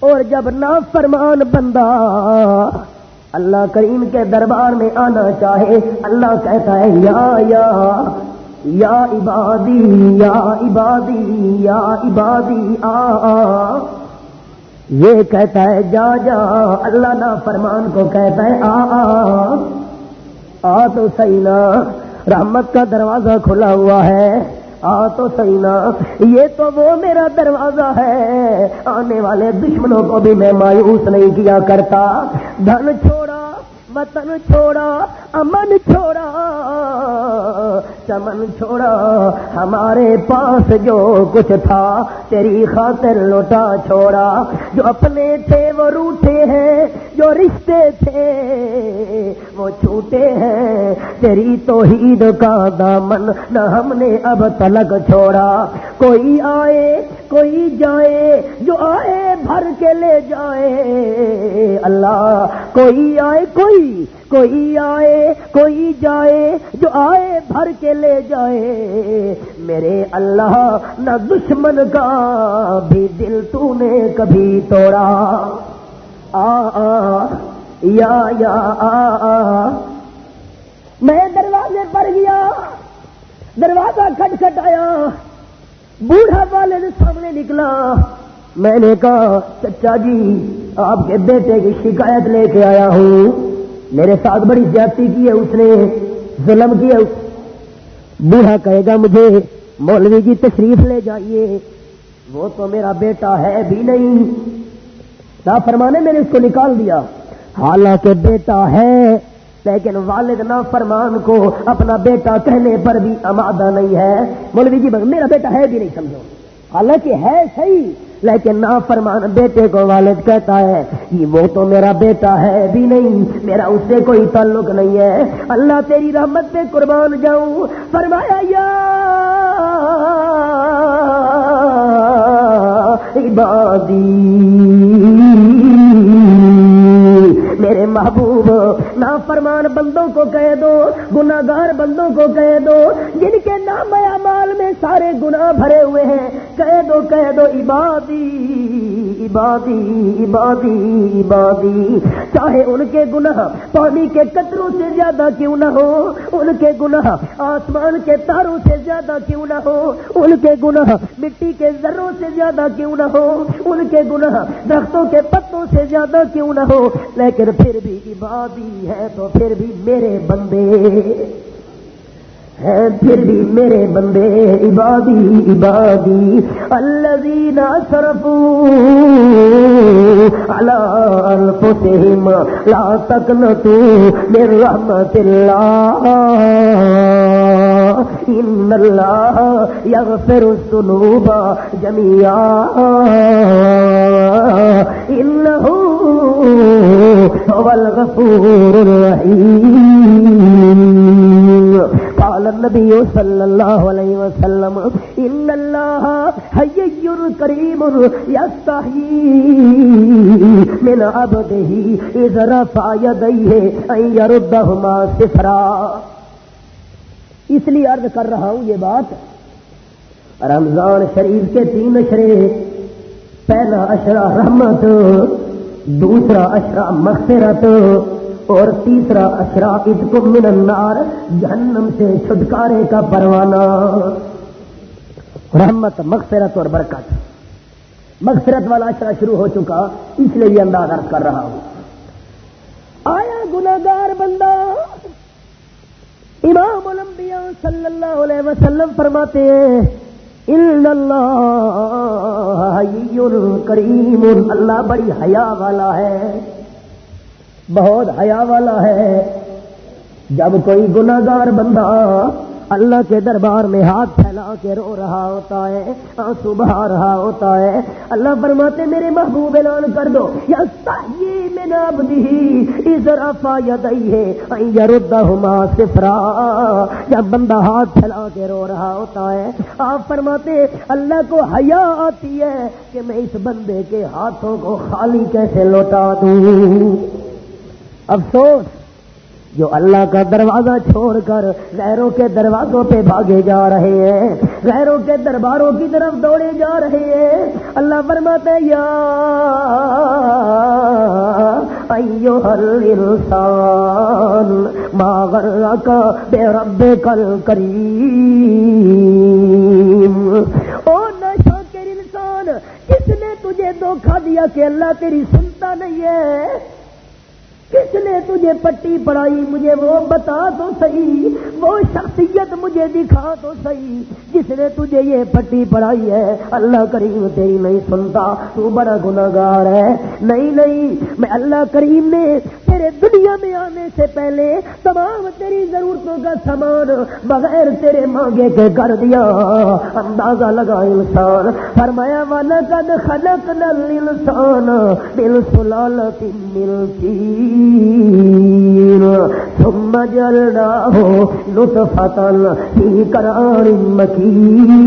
اور جب نہ فرمان بندہ اللہ کریم کے دربار میں آنا چاہے، اللہ کہتا ہے، یا یا۔ یا عبادی یا عبادی یا عبادی، آ یہ کہتا ہے، جا جا، اللہ نہ فرمان کو کہتا ہے، آ آ۔ آ تو صحیح نا، رحمت کا دروازہ کھلا ہوا ہے۔ آ تو صحیح نا، یہ تو وہ میرا دروازہ ہے۔ آنے والے دشمنوں کو بھی میں مایوس نہیں کیا کرتا۔ دھن چھوڑا وطن چھوڑا، امن چھوڑا، چمن چھوڑا، ہمارے پاس جو کچھ تھا، تیری خاطر لوٹا، چھوڑا۔ جو اپنے تھے وہ روٹے ہیں، جو رشتے تھے وہ چھوٹے ہیں۔ تیری توحید کا دامن نہ ہم نے اب تلک چھوڑا۔ کوئی آئے، کوئی جائے، جو آئے بھر کے لے جائے۔ اللہ، کوئی آئے، کوئی کوئی آئے، کوئی جائے، جو آئے بھر کے لے جائے۔ میرے اللہ، نہ دشمن کا بھی دل تو نے کبھی توڑا۔ آ آ، یا یا، آ آ۔ میں دروازے پر گیا، دروازہ کھٹ کھٹ آیا، بوڑھا والے سامنے نکلا۔ میں نے کہا، چچا جی آپ کے بیٹے کی شکایت لے کے آیا ہوں۔ میرے ساتھ بڑی زیادتی کی ہے، اس نے ظلم کیا۔ بوڑھا کہے گا مجھے، مولوی کی تشریف لے جائیے۔ وہ تو میرا بیٹا ہے بھی نہیں۔ نا فرمانے میں نے اس کو نکال دیا۔ حالانکہ بیٹا ہے، لیکن والد نا فرمان کو اپنا بیٹا کہنے پر بھی امادہ نہیں ہے۔ مولوی جی میرا بیٹا ہے بھی نہیں، سمجھو۔ حالانکہ ہے صحیح، لیکن نا فرمان بیٹے کو والد کہتا ہے کہ وہ تو میرا بیٹا ہے بھی نہیں، میرا اس سے کوئی تعلق نہیں ہے۔ اللہ تیری رحمت پہ قربان جاؤں۔ فرمایا، یا عبادی، میرے محبوب نافرمان بندوں کو کہہ دو گناگار بندوں کو کہہ دو، جن کے نام مال میں سارے گناہ بھرے ہوئے ہیں، کہہ دو کہہ دو، عبادی۔ عبادی عبادی عبادی۔ چاہے ان کے گناہ پانی کے قطروں سے زیادہ کیوں نہ ہو، ان کے گناہ آسمان کے تاروں سے زیادہ کیوں نہ ہو، ان کے گناہ مٹی کے ذروں سے زیادہ کیوں نہ ہو، ان کے گناہ درختوں کے پتوں سے زیادہ کیوں نہ ہو۔ لیکن پھر بھی عبادی ہے تو پھر بھی میرے بندے۔ ہے پھر بھی میرے بندے، عبادی عبادی، الذین صرفوا على انفسهم لا تقنطوا من رحمت اللہ، ان اللہ یغفر الذنوب جميعا انه هو الغفور الرحيم قال النبي صلى الله عليه وسلم ان الله حي كريم يستحيي من عبده اذا رفع يديه ان يردهما صفرا اس لیے عرض کر رہا ہوں یہ بات، رمضان شریف کے تین اشرے، پہلا اشرا رحمت، دوسرا اشرا مغفرت اور تیسرا اشراق من النار، جہنم سے چھٹکارے کا پروانہ۔ رحمت، مغفرت اور برکت۔ مغفرت والا اشرا شروع ہو چکا، اس لیے یہ انداز عرض کر رہا ہوں۔ آیا گناگار بندہ امام الانبیاء صلی اللہ علیہ وسلم فرماتے ہیں اللہ کریم، اللہ بڑی حیا والا ہے۔ بہت حیا والا ہے۔ جب کوئی گناگار بندہ اللہ کے دربار میں ہاتھ پھیلا کے رو رہا ہوتا ہے، آنسو بہا رہا ہوتا ہے، اللہ فرماتے میرے محبوب اعلان کر دو۔ یا میں ناب دی ذرا یادئی ہے۔ یاروما سفرا جب بندہ ہاتھ پھیلا کے رو رہا ہوتا ہے۔ آپ فرماتے اللہ کو حیا آتی ہے کہ میں اس بندے کے ہاتھوں کو خالی کیسے لوٹا دوں۔ افسوس، جو اللہ کا دروازہ چھوڑ کر غیروں کے دروازوں پہ بھاگے جا رہے ہیں، غیروں کے درباروں کی طرف دوڑے جا رہے ہیں۔ اللہ فرماتے یا ایو ہر انسان ماغر کا بے رب کل کریم او نشا انسان، کس نے تجھے دھوکھا دیا کہ اللہ تیری سنتا نہیں ہے؟ کس نے تجھے پٹی پڑائی؟ مجھے وہ بتا تو صحیح، وہ شخصیت مجھے دکھا تو صحیح۔ جس نے تجھے یہ پٹی پڑائی ہے، اللہ کریم تیری نہیں سنتا، تو بڑا گناگار ہے۔ نہیں نہیں، میں اللہ کریم نے تیرے دنیا میں آنے سے پہلے تمام تیری ضرورتوں کا سامان بغیر تیرے مانگے کے کر دیا۔ اندازہ لگا انسان۔ فرمایا والا کد خلق نل انسان دل سلال ملتی ثم جلناه نطفة في قرار مكين۔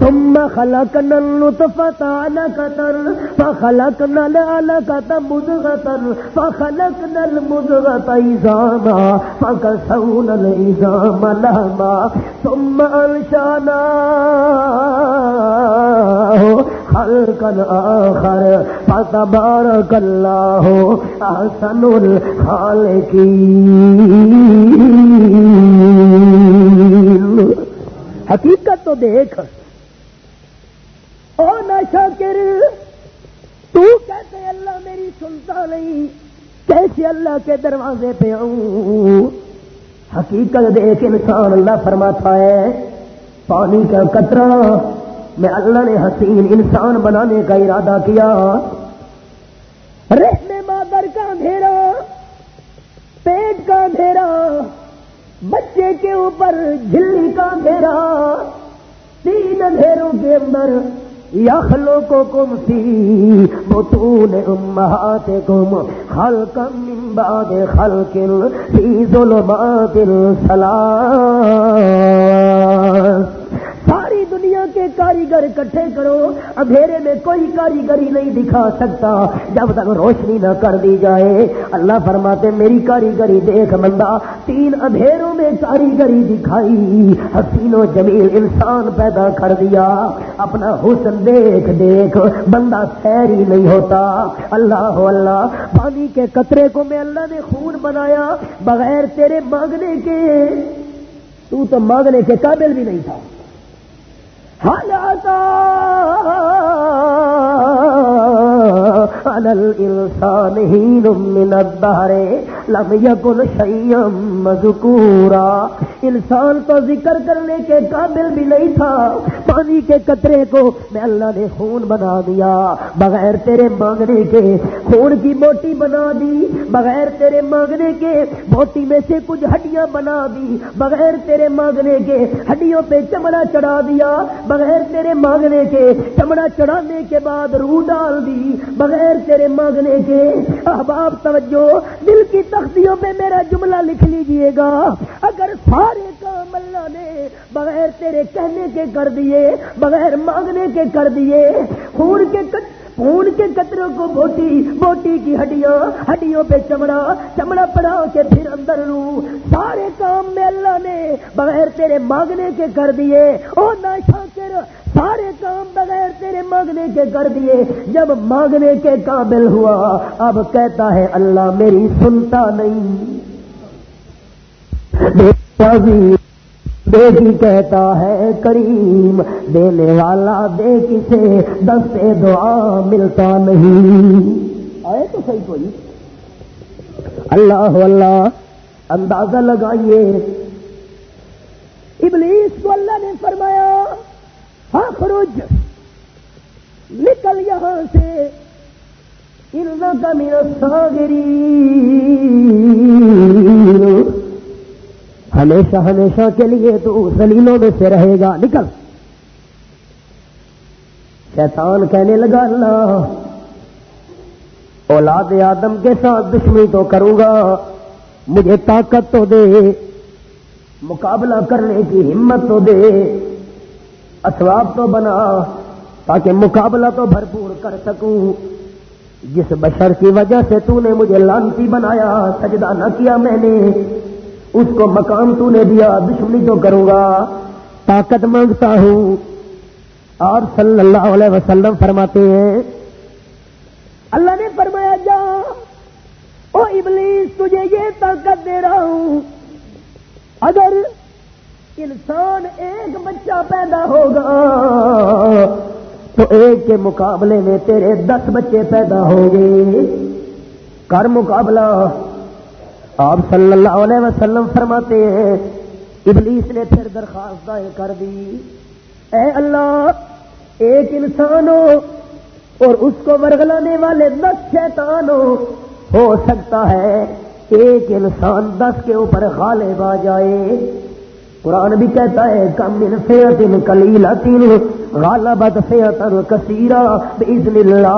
ثم خلقنا النطفة علقة فخلقنا العلقة مضغة فخلقنا المضغة عظاما فكسونا العظام لهما، ثم أنشأناه خلقا آخر، فتبارك الله أحسن الخالقين. حقیقت تو دیکھ، او نشا کر تو کہتے اللہ میری سنتا نہیں، کیسے اللہ کے دروازے پہ آؤں؟ حقیقت دیکھ انسان اللہ فرماتا ہے، پانی کا کترا میں اللہ نے حسین انسان بنانے کا ارادہ کیا۔ رحم مادر کا اندھیرا، پیٹ کا اندھیرا، بچے کے اوپر جھلی کا اندھیرا، تین اندھیروں کے اندر یخلو کو کم سی بتون امہات کم خلق من بعد خلق فی ظلمات السلام. کاریگر اکٹھے کرو، اندھیرے میں کوئی کاریگری نہیں دکھا سکتا۔ جب تک روشنی نہ کر دی جائے، اللہ فرماتے، میری کاریگری دیکھ بندہ، تین اندھیروں میں کاریگری دکھائی حسین و جمیل انسان پیدا کر دیا۔ اپنا حسن دیکھ دیکھ، بندہ سیری نہیں ہوتا۔ اللہ اللہ، پانی کے قطرے کو میں اللہ نے خون بنایا، بغیر تیرے مانگنے کے، تو تو مانگنے کے قابل بھی نہیں تھا۔ حالات الانسان حين من الدهر لم يكن شيئا مذكورا۔ انسان تو ذکر کرنے کے قابل بھی نہیں تھا۔ پانی کے قطرے کو میں اللہ نے خون بنا دیا۔ بغیر تیرے مانگنے کے خون کی موٹی بنا دی۔ بغیر تیرے مانگنے کے موٹی میں سے کچھ ہڈیاں بنا دی۔ بغیر تیرے مانگنے کے ہڈیوں پہ چمڑا چڑھا دیا۔ بغیر تیرے مانگنے کے چمڑا چڑھانے کے بعد روح ڈال دی۔ بغیر تیرے مانگنے کے احباب توجہ دل کی تختیوں پہ میرا جملہ لکھ لیجیے گا۔ اگر سارے کام اللہ نے بغیر تیرے کہنے کے کر دیے، بغیر مانگنے کے کر دیے، خون کے خون کے قطروں کو بوٹی بوٹی کی ہڈیاں، ہڈیوں پہ چمڑا چمڑا پڑا کے پھر اندر رو۔ سارے کام میں اللہ نے بغیر تیرے مانگنے کے کر دیے۔ او نہ شاکر سارے کام بغیر تیرے مانگنے کے کر دیے۔ جب مانگنے کے قابل ہوا، اب کہتا ہے اللہ میری سنتا نہیں۔ بیٹی کہتا ہے کریم۔ دینے والا دے کسے دستے دعا ملتا نہیں۔ آئے تو صحیح کوئی۔ اللہ اللہ، اندازہ لگائیے۔ ابلیس کو اللہ نے فرمایا ہاں نکل یہاں سے۔ ان کا میرا ساگری ہمیشہ ہمیشہ کے لیے تو زلیلوں میں سے رہے گا۔ نکل۔ شیطان کہنے لگا، اللہ، اولاد آدم کے ساتھ دشمنی تو کروں گا۔ مجھے طاقت تو دے، مقابلہ کرنے کی ہمت تو دے۔ اسباب تو بنا تاکہ مقابلہ تو بھرپور کر سکوں۔ جس بشر کی وجہ سے تو نے مجھے لانتی بنایا، سجدہ نہ کیا میں نے، اس کو مقام تو نے دیا، دشمنی تو کروں گا، طاقت مانگتا ہوں۔ آپ صلی اللہ علیہ وسلم فرماتے ہیں، اللہ نے فرمایا، جا، او ابلیس، تجھے یہ طاقت دے رہا ہوں۔ اگر انسان ایک بچہ پیدا ہوگا تو ایک کے مقابلے میں تیرے دس بچے پیدا ہوں گے۔ کر مقابلہ۔ آپ صلی اللہ علیہ وسلم فرماتے ہیں، ابلیس نے پھر درخواست دائیں کر دی۔ اے اللہ، ایک انسان ہو اور اس کو ورگلانے والے دس شیطان ہو ہو سکتا ہے ایک انسان دس کے اوپر غالب آ جائے۔ قرآن بھی کہتا ہے کم من صحت کلیلا تین غالبت فیتن کثیرہ باذن اللہ.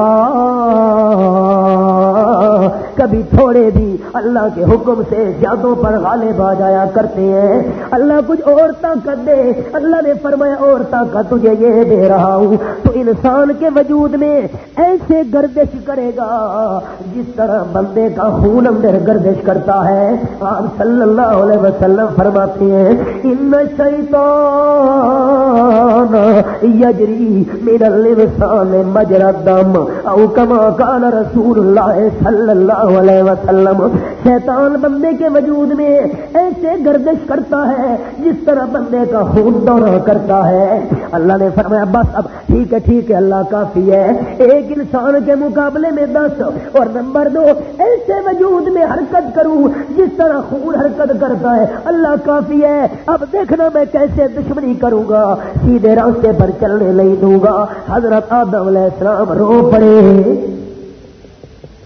کبھی تھوڑے بھی اللہ کے حکم سے زیادوں پر غالب آ جایا کرتے ہیں۔ اللہ کچھ اور طاقت دے۔ اللہ نے فرمایا، اور طاقت تجھے یہ دے رہا ہوں۔ تو انسان کے وجود میں ایسے گردش کرے گا جس طرح بندے کا خون اندر گردش کرتا ہے۔ آپ صلی اللہ علیہ وسلم فرماتے ہیں، ان شیطان یجری میرا لبسان مجرا دم او کما کان رسول اللہ صلی اللہ علیہ وسلم، شیطان بندے کے وجود میں ایسے گردش کرتا ہے، جس طرح بندے کا خون دورہ کرتا ہے۔ اللہ نے فرمایا، بس اب ٹھیک ہے ٹھیک ہے، اللہ کافی ہے۔ ایک انسان کے مقابلے میں دس اور نمبر دو، ایسے وجود میں حرکت کروں جس طرح خون حرکت کرتا ہے۔ اللہ کافی ہے، اب دیکھنا میں کیسے دشمنی کروں گا، سیدھے راستے پر چلنے نہیں دوں گا۔ حضرت آدم علیہ السلام رو پڑے۔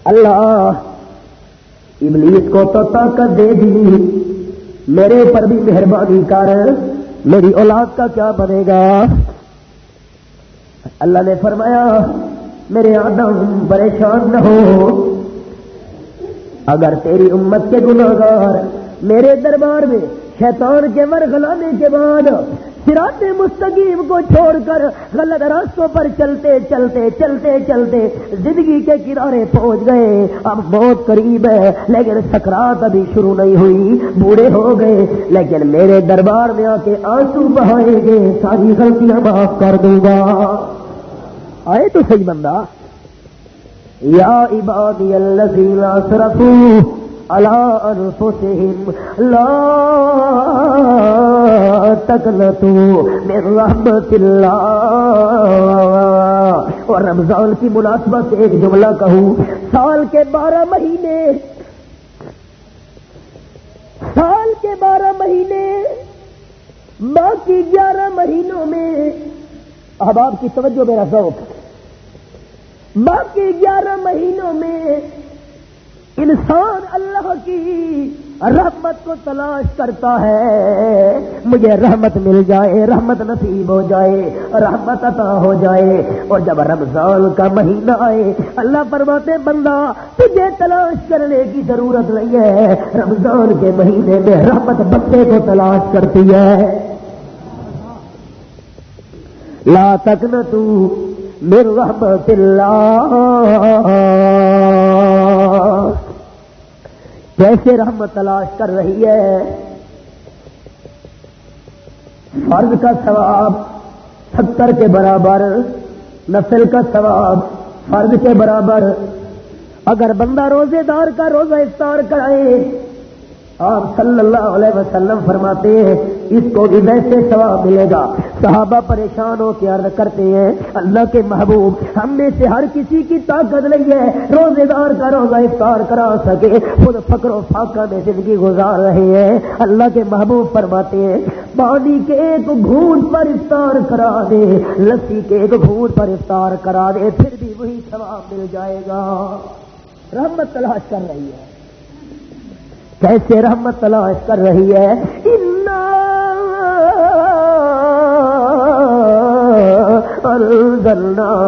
اللہ، ابلیس کو تو طاقت دے دی۔ میرے پر بھی مہربانی کر۔ میری اولاد کا کیا بنے گا؟ اللہ نے فرمایا، میرے آدم پریشان نہ ہو۔ اگر تیری امت کے گناگار میرے دربار میں شیطان کے ورغلانے کے بعد سراط مستقیم کو چھوڑ کر غلط راستوں پر چلتے چلتے چلتے چلتے زندگی کے کنارے پہنچ گئے۔ اب بہت قریب ہے، لیکن سکرات ابھی شروع نہیں ہوئی، بوڑھے ہو گئے۔ لیکن میرے دربار میں آ کے آنسو بہائیں گے، ساری غلطیاں معاف کر دوں گا۔ آئے تو صحیح بندہ۔ یا عبادی الذین اسرفوا على انفسهم لا تقنطوا من رحمت اللہ اور رمضان کی مناسبت سے ایک جملہ کہوں، سال کے بارہ مہینے، سال کے بارہ مہینے، باقی گیارہ مہینوں میں، اب آپ کی توجہ میرا ذوق، باقی گیارہ مہینوں میں انسان اللہ کی رحمت کو تلاش کرتا ہے۔ مجھے رحمت مل جائے، رحمت نصیب ہو جائے، رحمت عطا ہو جائے۔ اور جب رمضان کا مہینہ آئے، اللہ فرماتے، بندہ، تجھے تلاش کرنے کی ضرورت نہیں ہے۔ رمضان کے مہینے میں رحمت بندے کو تلاش کرتی ہے۔ لا تک نہ تو میرے رحمت اللہ۔ کیسے رحمت تلاش کر رہی ہے، فرض کا ثواب ستر کے برابر، نفل کا ثواب فرض کے برابر۔ اگر بندہ روزے دار کا روزہ افطار کرائے آپ صلی اللہ علیہ وسلم فرماتے ہیں، اس کو بھی ویسے ثواب ملے گا۔ صحابہ پریشان ہو کے عرض کرتے ہیں، اللہ کے محبوب، ہم میں سے ہر کسی کی طاقت نہیں ہے روزے دار کا روزہ افطار کرا سکے۔ خود فکر و فاقہ میں زندگی گزار رہے ہیں۔ اللہ کے محبوب فرماتے ہیں، پانی کے ایک گھونٹ پر افطار کرا دے، لسی کے ایک گھونٹ پر افطار کرا دے، پھر بھی وہی ثواب مل جائے گا۔ رحمت تلاش کر رہی ہے۔ کیسے رحمت تلاش کر رہی ہے۔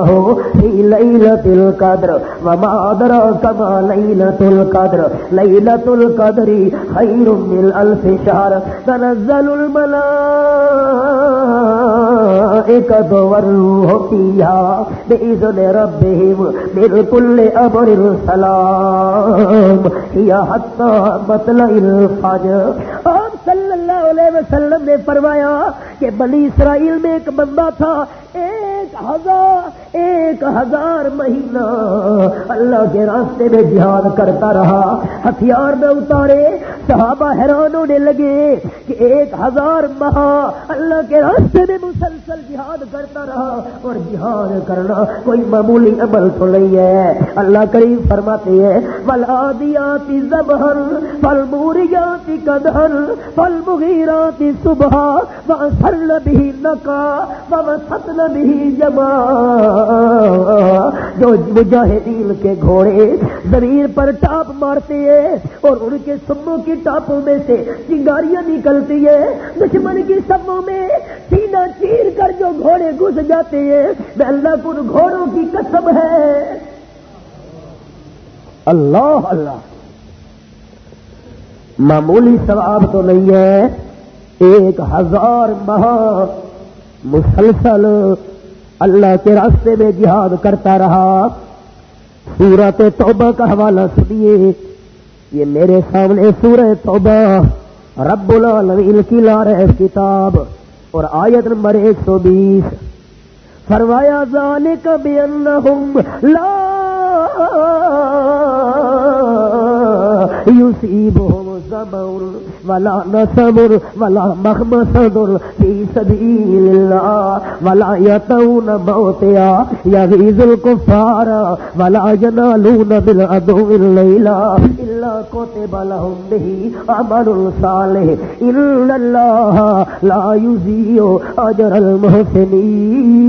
ہو ليلة القدر وما أدراك ما ليلة القدر ليلة القدر خير من ألف شهر تنزل الملائكة والروح فيها بإذن ربهم من كل سلام. یا حتى مطلع الفجر. آپ صلی اللہ علیہ وسلم نے فرمایا کہ بنی اسرائیل میں ایک بندہ تھا، ایک ہزار ایک ہزار مہینہ اللہ کے راستے میں جہاد کرتا رہا۔ ہتھیار میں اتارے۔ صحابہ حیران ہونے لگے کہ ایک ہزار ماہ اللہ کے راستے میں مسلسل جہاد کرتا رہا اور جہاد کرنا کوئی معمولی عمل تو نہیں ہے۔ اللہ کریم فرماتے ہیں پل آدیاتی زبہن پل موریاتی کدہن پل مغیراتی صبح بھی نکا ستن بھی جما جو مجاہدین کے گھوڑے زمین پر ٹاپ مارتے ہیں اور ان کے سبوں کی ٹاپوں میں سے چنگاریاں نکلتی ہے، دشمن کی سبوں میں سینا چیر کر جو گھوڑے گھس جاتے ہیں۔ میں اللہ کو گھوڑوں کی قسم ہے۔ اللہ اللہ۔ معمولی ثواب تو نہیں ہے، ایک ہزار ماہ مسلسل اللہ کے راستے میں جہاد کرتا رہا۔ سورت توبہ کا حوالہ سنیے۔ یہ میرے سامنے سورہ توبہ، رب العالمین کی لار کتاب اور آیت نمبر ایک سو بیس۔ فرمایا جانے کا بھی لا يصيبهم زبر۔ ولا نصبر ولا مخمصدر في سبيل الله ولا يتون موتيا يغيظ الكفار ولا ينالون بالعدو الليلا إلا كتب لهم به عمل صالح. إن الله لا يزيء أجر المحسنين.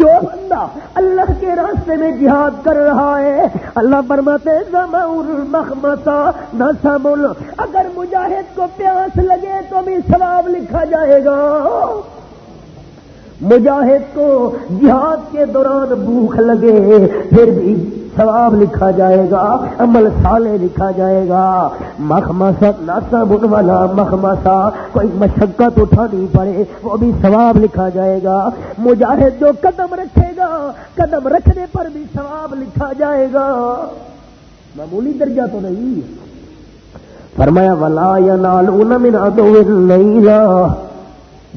جو بندہ اللہ کے راستے میں جہاد کر رہا ہے۔ اللہ فرماتے مخمسا نہ سمول اگر مجاہد کو پیاس لگے تو بھی ثواب لکھا جائے گا۔ مجاہد کو جہاد کے دوران بھوک لگے، پھر بھی ثواب لکھا جائے گا، عمل سالے لکھا جائے گا۔ مخمسا ناسا بن والا مخمسا کوئی مشقت اٹھانی پڑے، وہ بھی ثواب لکھا جائے گا۔ مجاہد جو قدم رکھے گا، قدم رکھنے پر بھی ثواب لکھا جائے گا۔ معمولی درجہ تو نہیں فرمایا، ولا یا نالو نہیں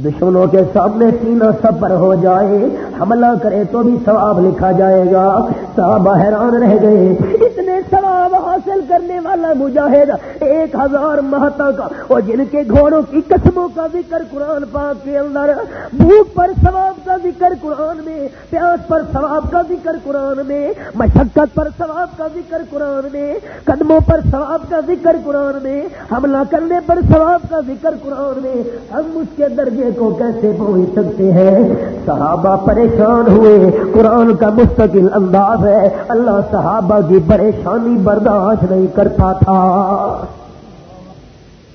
دشمنوں کے سامنے سینہ سفر ہو جائے، حملہ کرے تو بھی ثواب لکھا جائے گا۔ صاحب حیران رہ گئے۔ اتنے ثواب حاصل کرنے والا مجاہد ایک ہزار مہتا کا اور جن کے گھوڑوں کی قسموں کا ذکر قرآن پاک کے اندر، بھوک پر ثواب کا ذکر قرآن میں، پیاس پر ثواب کا ذکر قرآن میں، مشقت پر ثواب کا ذکر قرآن میں، قدموں پر ثواب کا ذکر قرآن میں، حملہ کرنے پر ثواب کا ذکر قرآن میں، ہم اس کے درجے کو کیسے پہنچ سکتے ہیں؟ صحابہ پریشان ہوئے۔ قرآن کا مستقل انداز ہے۔ اللہ صحابہ کی پریشانی برداشت نہیں کرتا تھا۔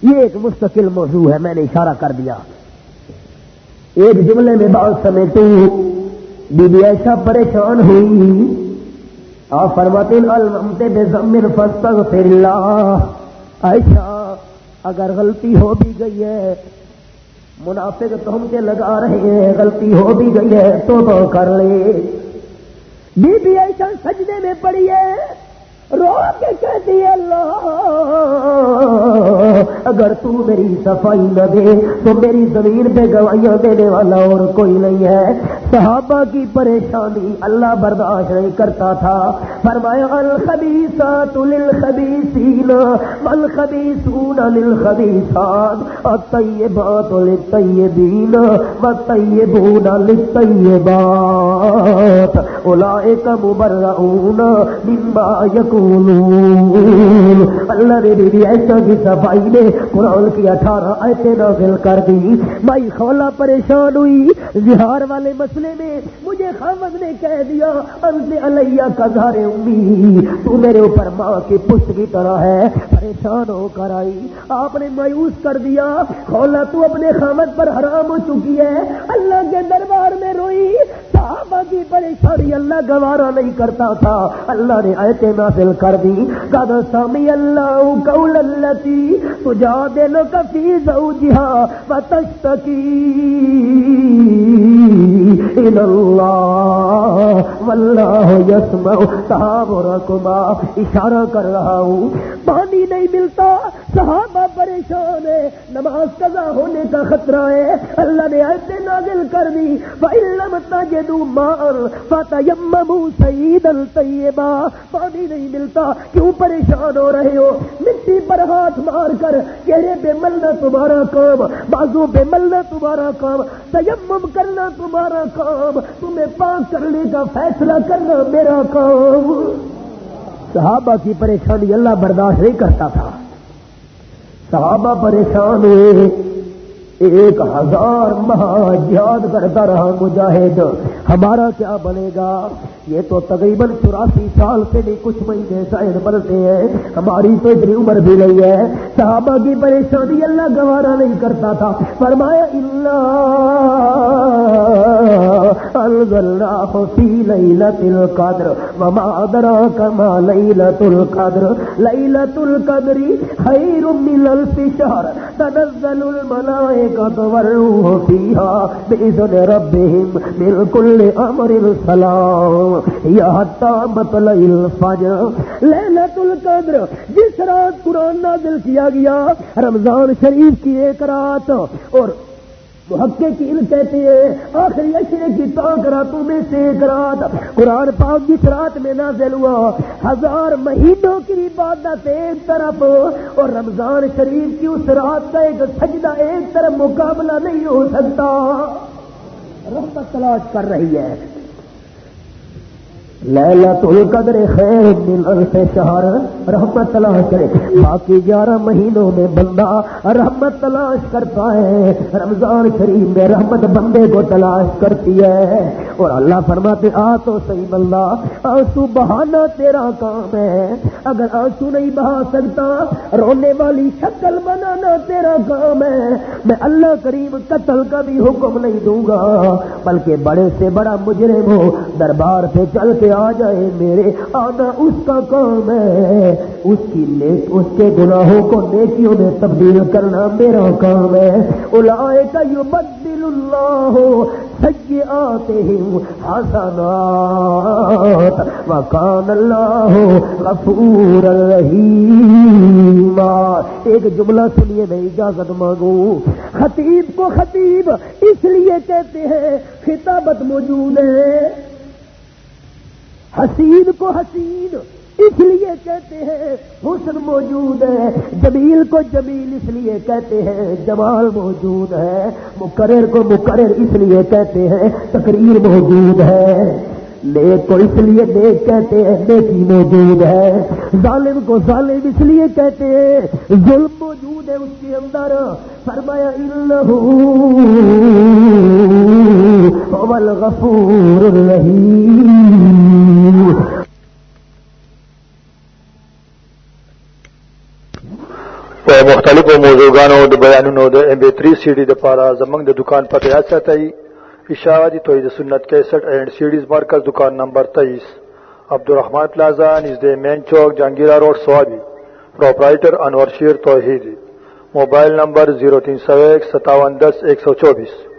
یہ ایک مستقل موضوع ہے، میں نے اشارہ کر دیا۔ ایک جملے میں بات سمیٹوں۔ بی بی ایسا پریشان ہوئی۔ آپ فرماتے المتے بے زمین فستغ فر اللہ۔ ایسا اگر غلطی ہو بھی گئی ہے منافق تم کے لگا رہے ہیں، غلطی ہو بھی گئی ہے تو تو کر لے۔ بی بی ایشن سجدے میں پڑی ہے۔ رو کے کہتی اللہ، اگر تو میری صفائی نہ دے، تو میری زمین پہ گوائیاں دینے والا اور کوئی نہیں ہے۔ صحابہ کی پریشانی اللہ برداشت نہیں کرتا تھا۔ فرمایا الخبیسات للخبیسین والخبیسون للخبیسات الطیبات للطیبین، والطیبون للطیبات اولئک مبرعون مما یکون اللہ نے بی بی ایسا کی صفائی نے قرآن کی اٹھارہ ایسے نازل کر دی. بھائی خولا پریشان ہوئی. زہار والے مسئلے میں مجھے خامد نے کہہ دیا علیہ کا گھر امی، تو میرے اوپر ماں کی پشت کی طرح ہے، پریشان ہو کر آئی۔ آپ نے مایوس کر دیا۔ خولا تو اپنے خامد پر حرام ہو چکی ہے۔ اللہ کے دربار میں روئی۔ صحابہ کی پریشانی اللہ گوارا نہیں کرتا تھا۔ اللہ نے ایسے نازل کر دی۔ قد سمی اللہ قول اللتی تجا دل کفی زوجہا وتشتکی واللہ یسمع تحابرکما اشارہ کر رہا ہوں۔ پانی نہیں ملتا صحابہ پریشان ہے، نماز قضا ہونے کا خطرہ ہے۔ اللہ نے ایسے نازل کر دی فَإِلَّمْ تَجِدُوا مَاءً فَتَيَمَّمُوا سَيِّدًا طَيِّبًا پانی نہیں ملتا، کیوں پریشان ہو رہے ہو؟ مٹی پر ہاتھ مار کر چہرے پہ ملنا تمہارا کام، بازو پہ ملنا تمہارا کام، تیمم کرنا تمہارا کام، تمہیں پاک کرنے کا فیصلہ کرنا میرا کام۔ صحابہ کی پریشانی اللہ برداشت نہیں کرتا تھا۔ صحابہ پریشان ہوئے۔ ایک ہزار جہاد کرتا رہا مجاہد۔ ہمارا کیا بنے گا؟ یہ تو تقریباً چوراسی سال سے بھی کچھ مہینے شاید بنتے ہیں۔ ہماری تو اتنی عمر بھی نہیں ہے۔ صحابہ کی پریشانی اللہ گوارا نہیں کرتا تھا۔ فرمایا اللہ فی لیلت القدر وما ادراک ما لیلت القدر لیلت القدر خیر من الف شهر تنزل الملائکۃ والروح فیها باذن ربهم من كل امر سلام۔ حتى مطلع الفجر۔ لیلت القدر، جس رات قرآن نازل کیا گیا، رمضان شریف کی ایک رات۔ اور محقق کی علم کہتے ہیں آخری اشرے کی پاک راتوں میں سے ایک رات۔ قرآن پاک جس رات میں نازل ہوا۔ ہزار مہینوں کی عبادت ایک طرف اور رمضان شریف کی اس رات کا ایک سجدہ ایک طرف مقابلہ نہیں ہو سکتا۔ رحمت تلاش کر رہی ہے۔ لیلت القدر خیر من الف شہر، رحمت تلاش کرے۔ باقی گیارہ مہینوں میں بندہ رحمت تلاش کرتا ہے۔ رمضان شریف میں رحمت بندے کو تلاش کرتی ہے۔ اور اللہ فرماتے آ تو صحیح بندہ، آنسو بہانا تیرا کام ہے۔ اگر آنسو نہیں بہا سکتا، رونے والی شکل بنانا تیرا کام ہے۔ میں اللہ کریم قتل کا بھی حکم نہیں دوں گا، بلکہ بڑے سے بڑا مجرم ہو، دربار سے چل کے آ جائے میرے، آنا اس کا کام ہے۔ اس کی نیک، اس کے گناہوں کو نیکیوں میں تبدیل کرنا میرا کام ہے۔ الائے کا یو بدل اللہ سجے آتے حسنات. وکان اللہ غفور الرحیم. ایک جملہ سنیے میں اجازت مانگو. خطیب کو خطیب اس لیے کہتے ہیں خطابت موجود ہے۔ حسین کو حسین اس لیے کہتے ہیں، حسن موجود ہے، جمیل کو جمیل اس لیے کہتے ہیں، جمال موجود ہے، مقرر کو مقرر اس لیے کہتے ہیں، تقریر موجود ہے۔ نیک کو اس لیے نیک کہتے ہیں، نیکی موجود ہے۔ ظالم کو ظالم اس لیے کہتے ہیں، ظلم موجود ہے اس کے اندر۔ فرمایا غفور مختلف موضوعانو د بیانونو د ام بی 3 سی ڈی د پارا زمنګ د دکان پته یاد ساتي اشاعتی توحید سنت 61 اینڈ سیڈیز مرکز دکان نمبر 23 عبدالرحمن پلازا نزد مین چوک Jahangira road Swabi. Proprietor Anwar Sher Tauheed mobile number 03015710124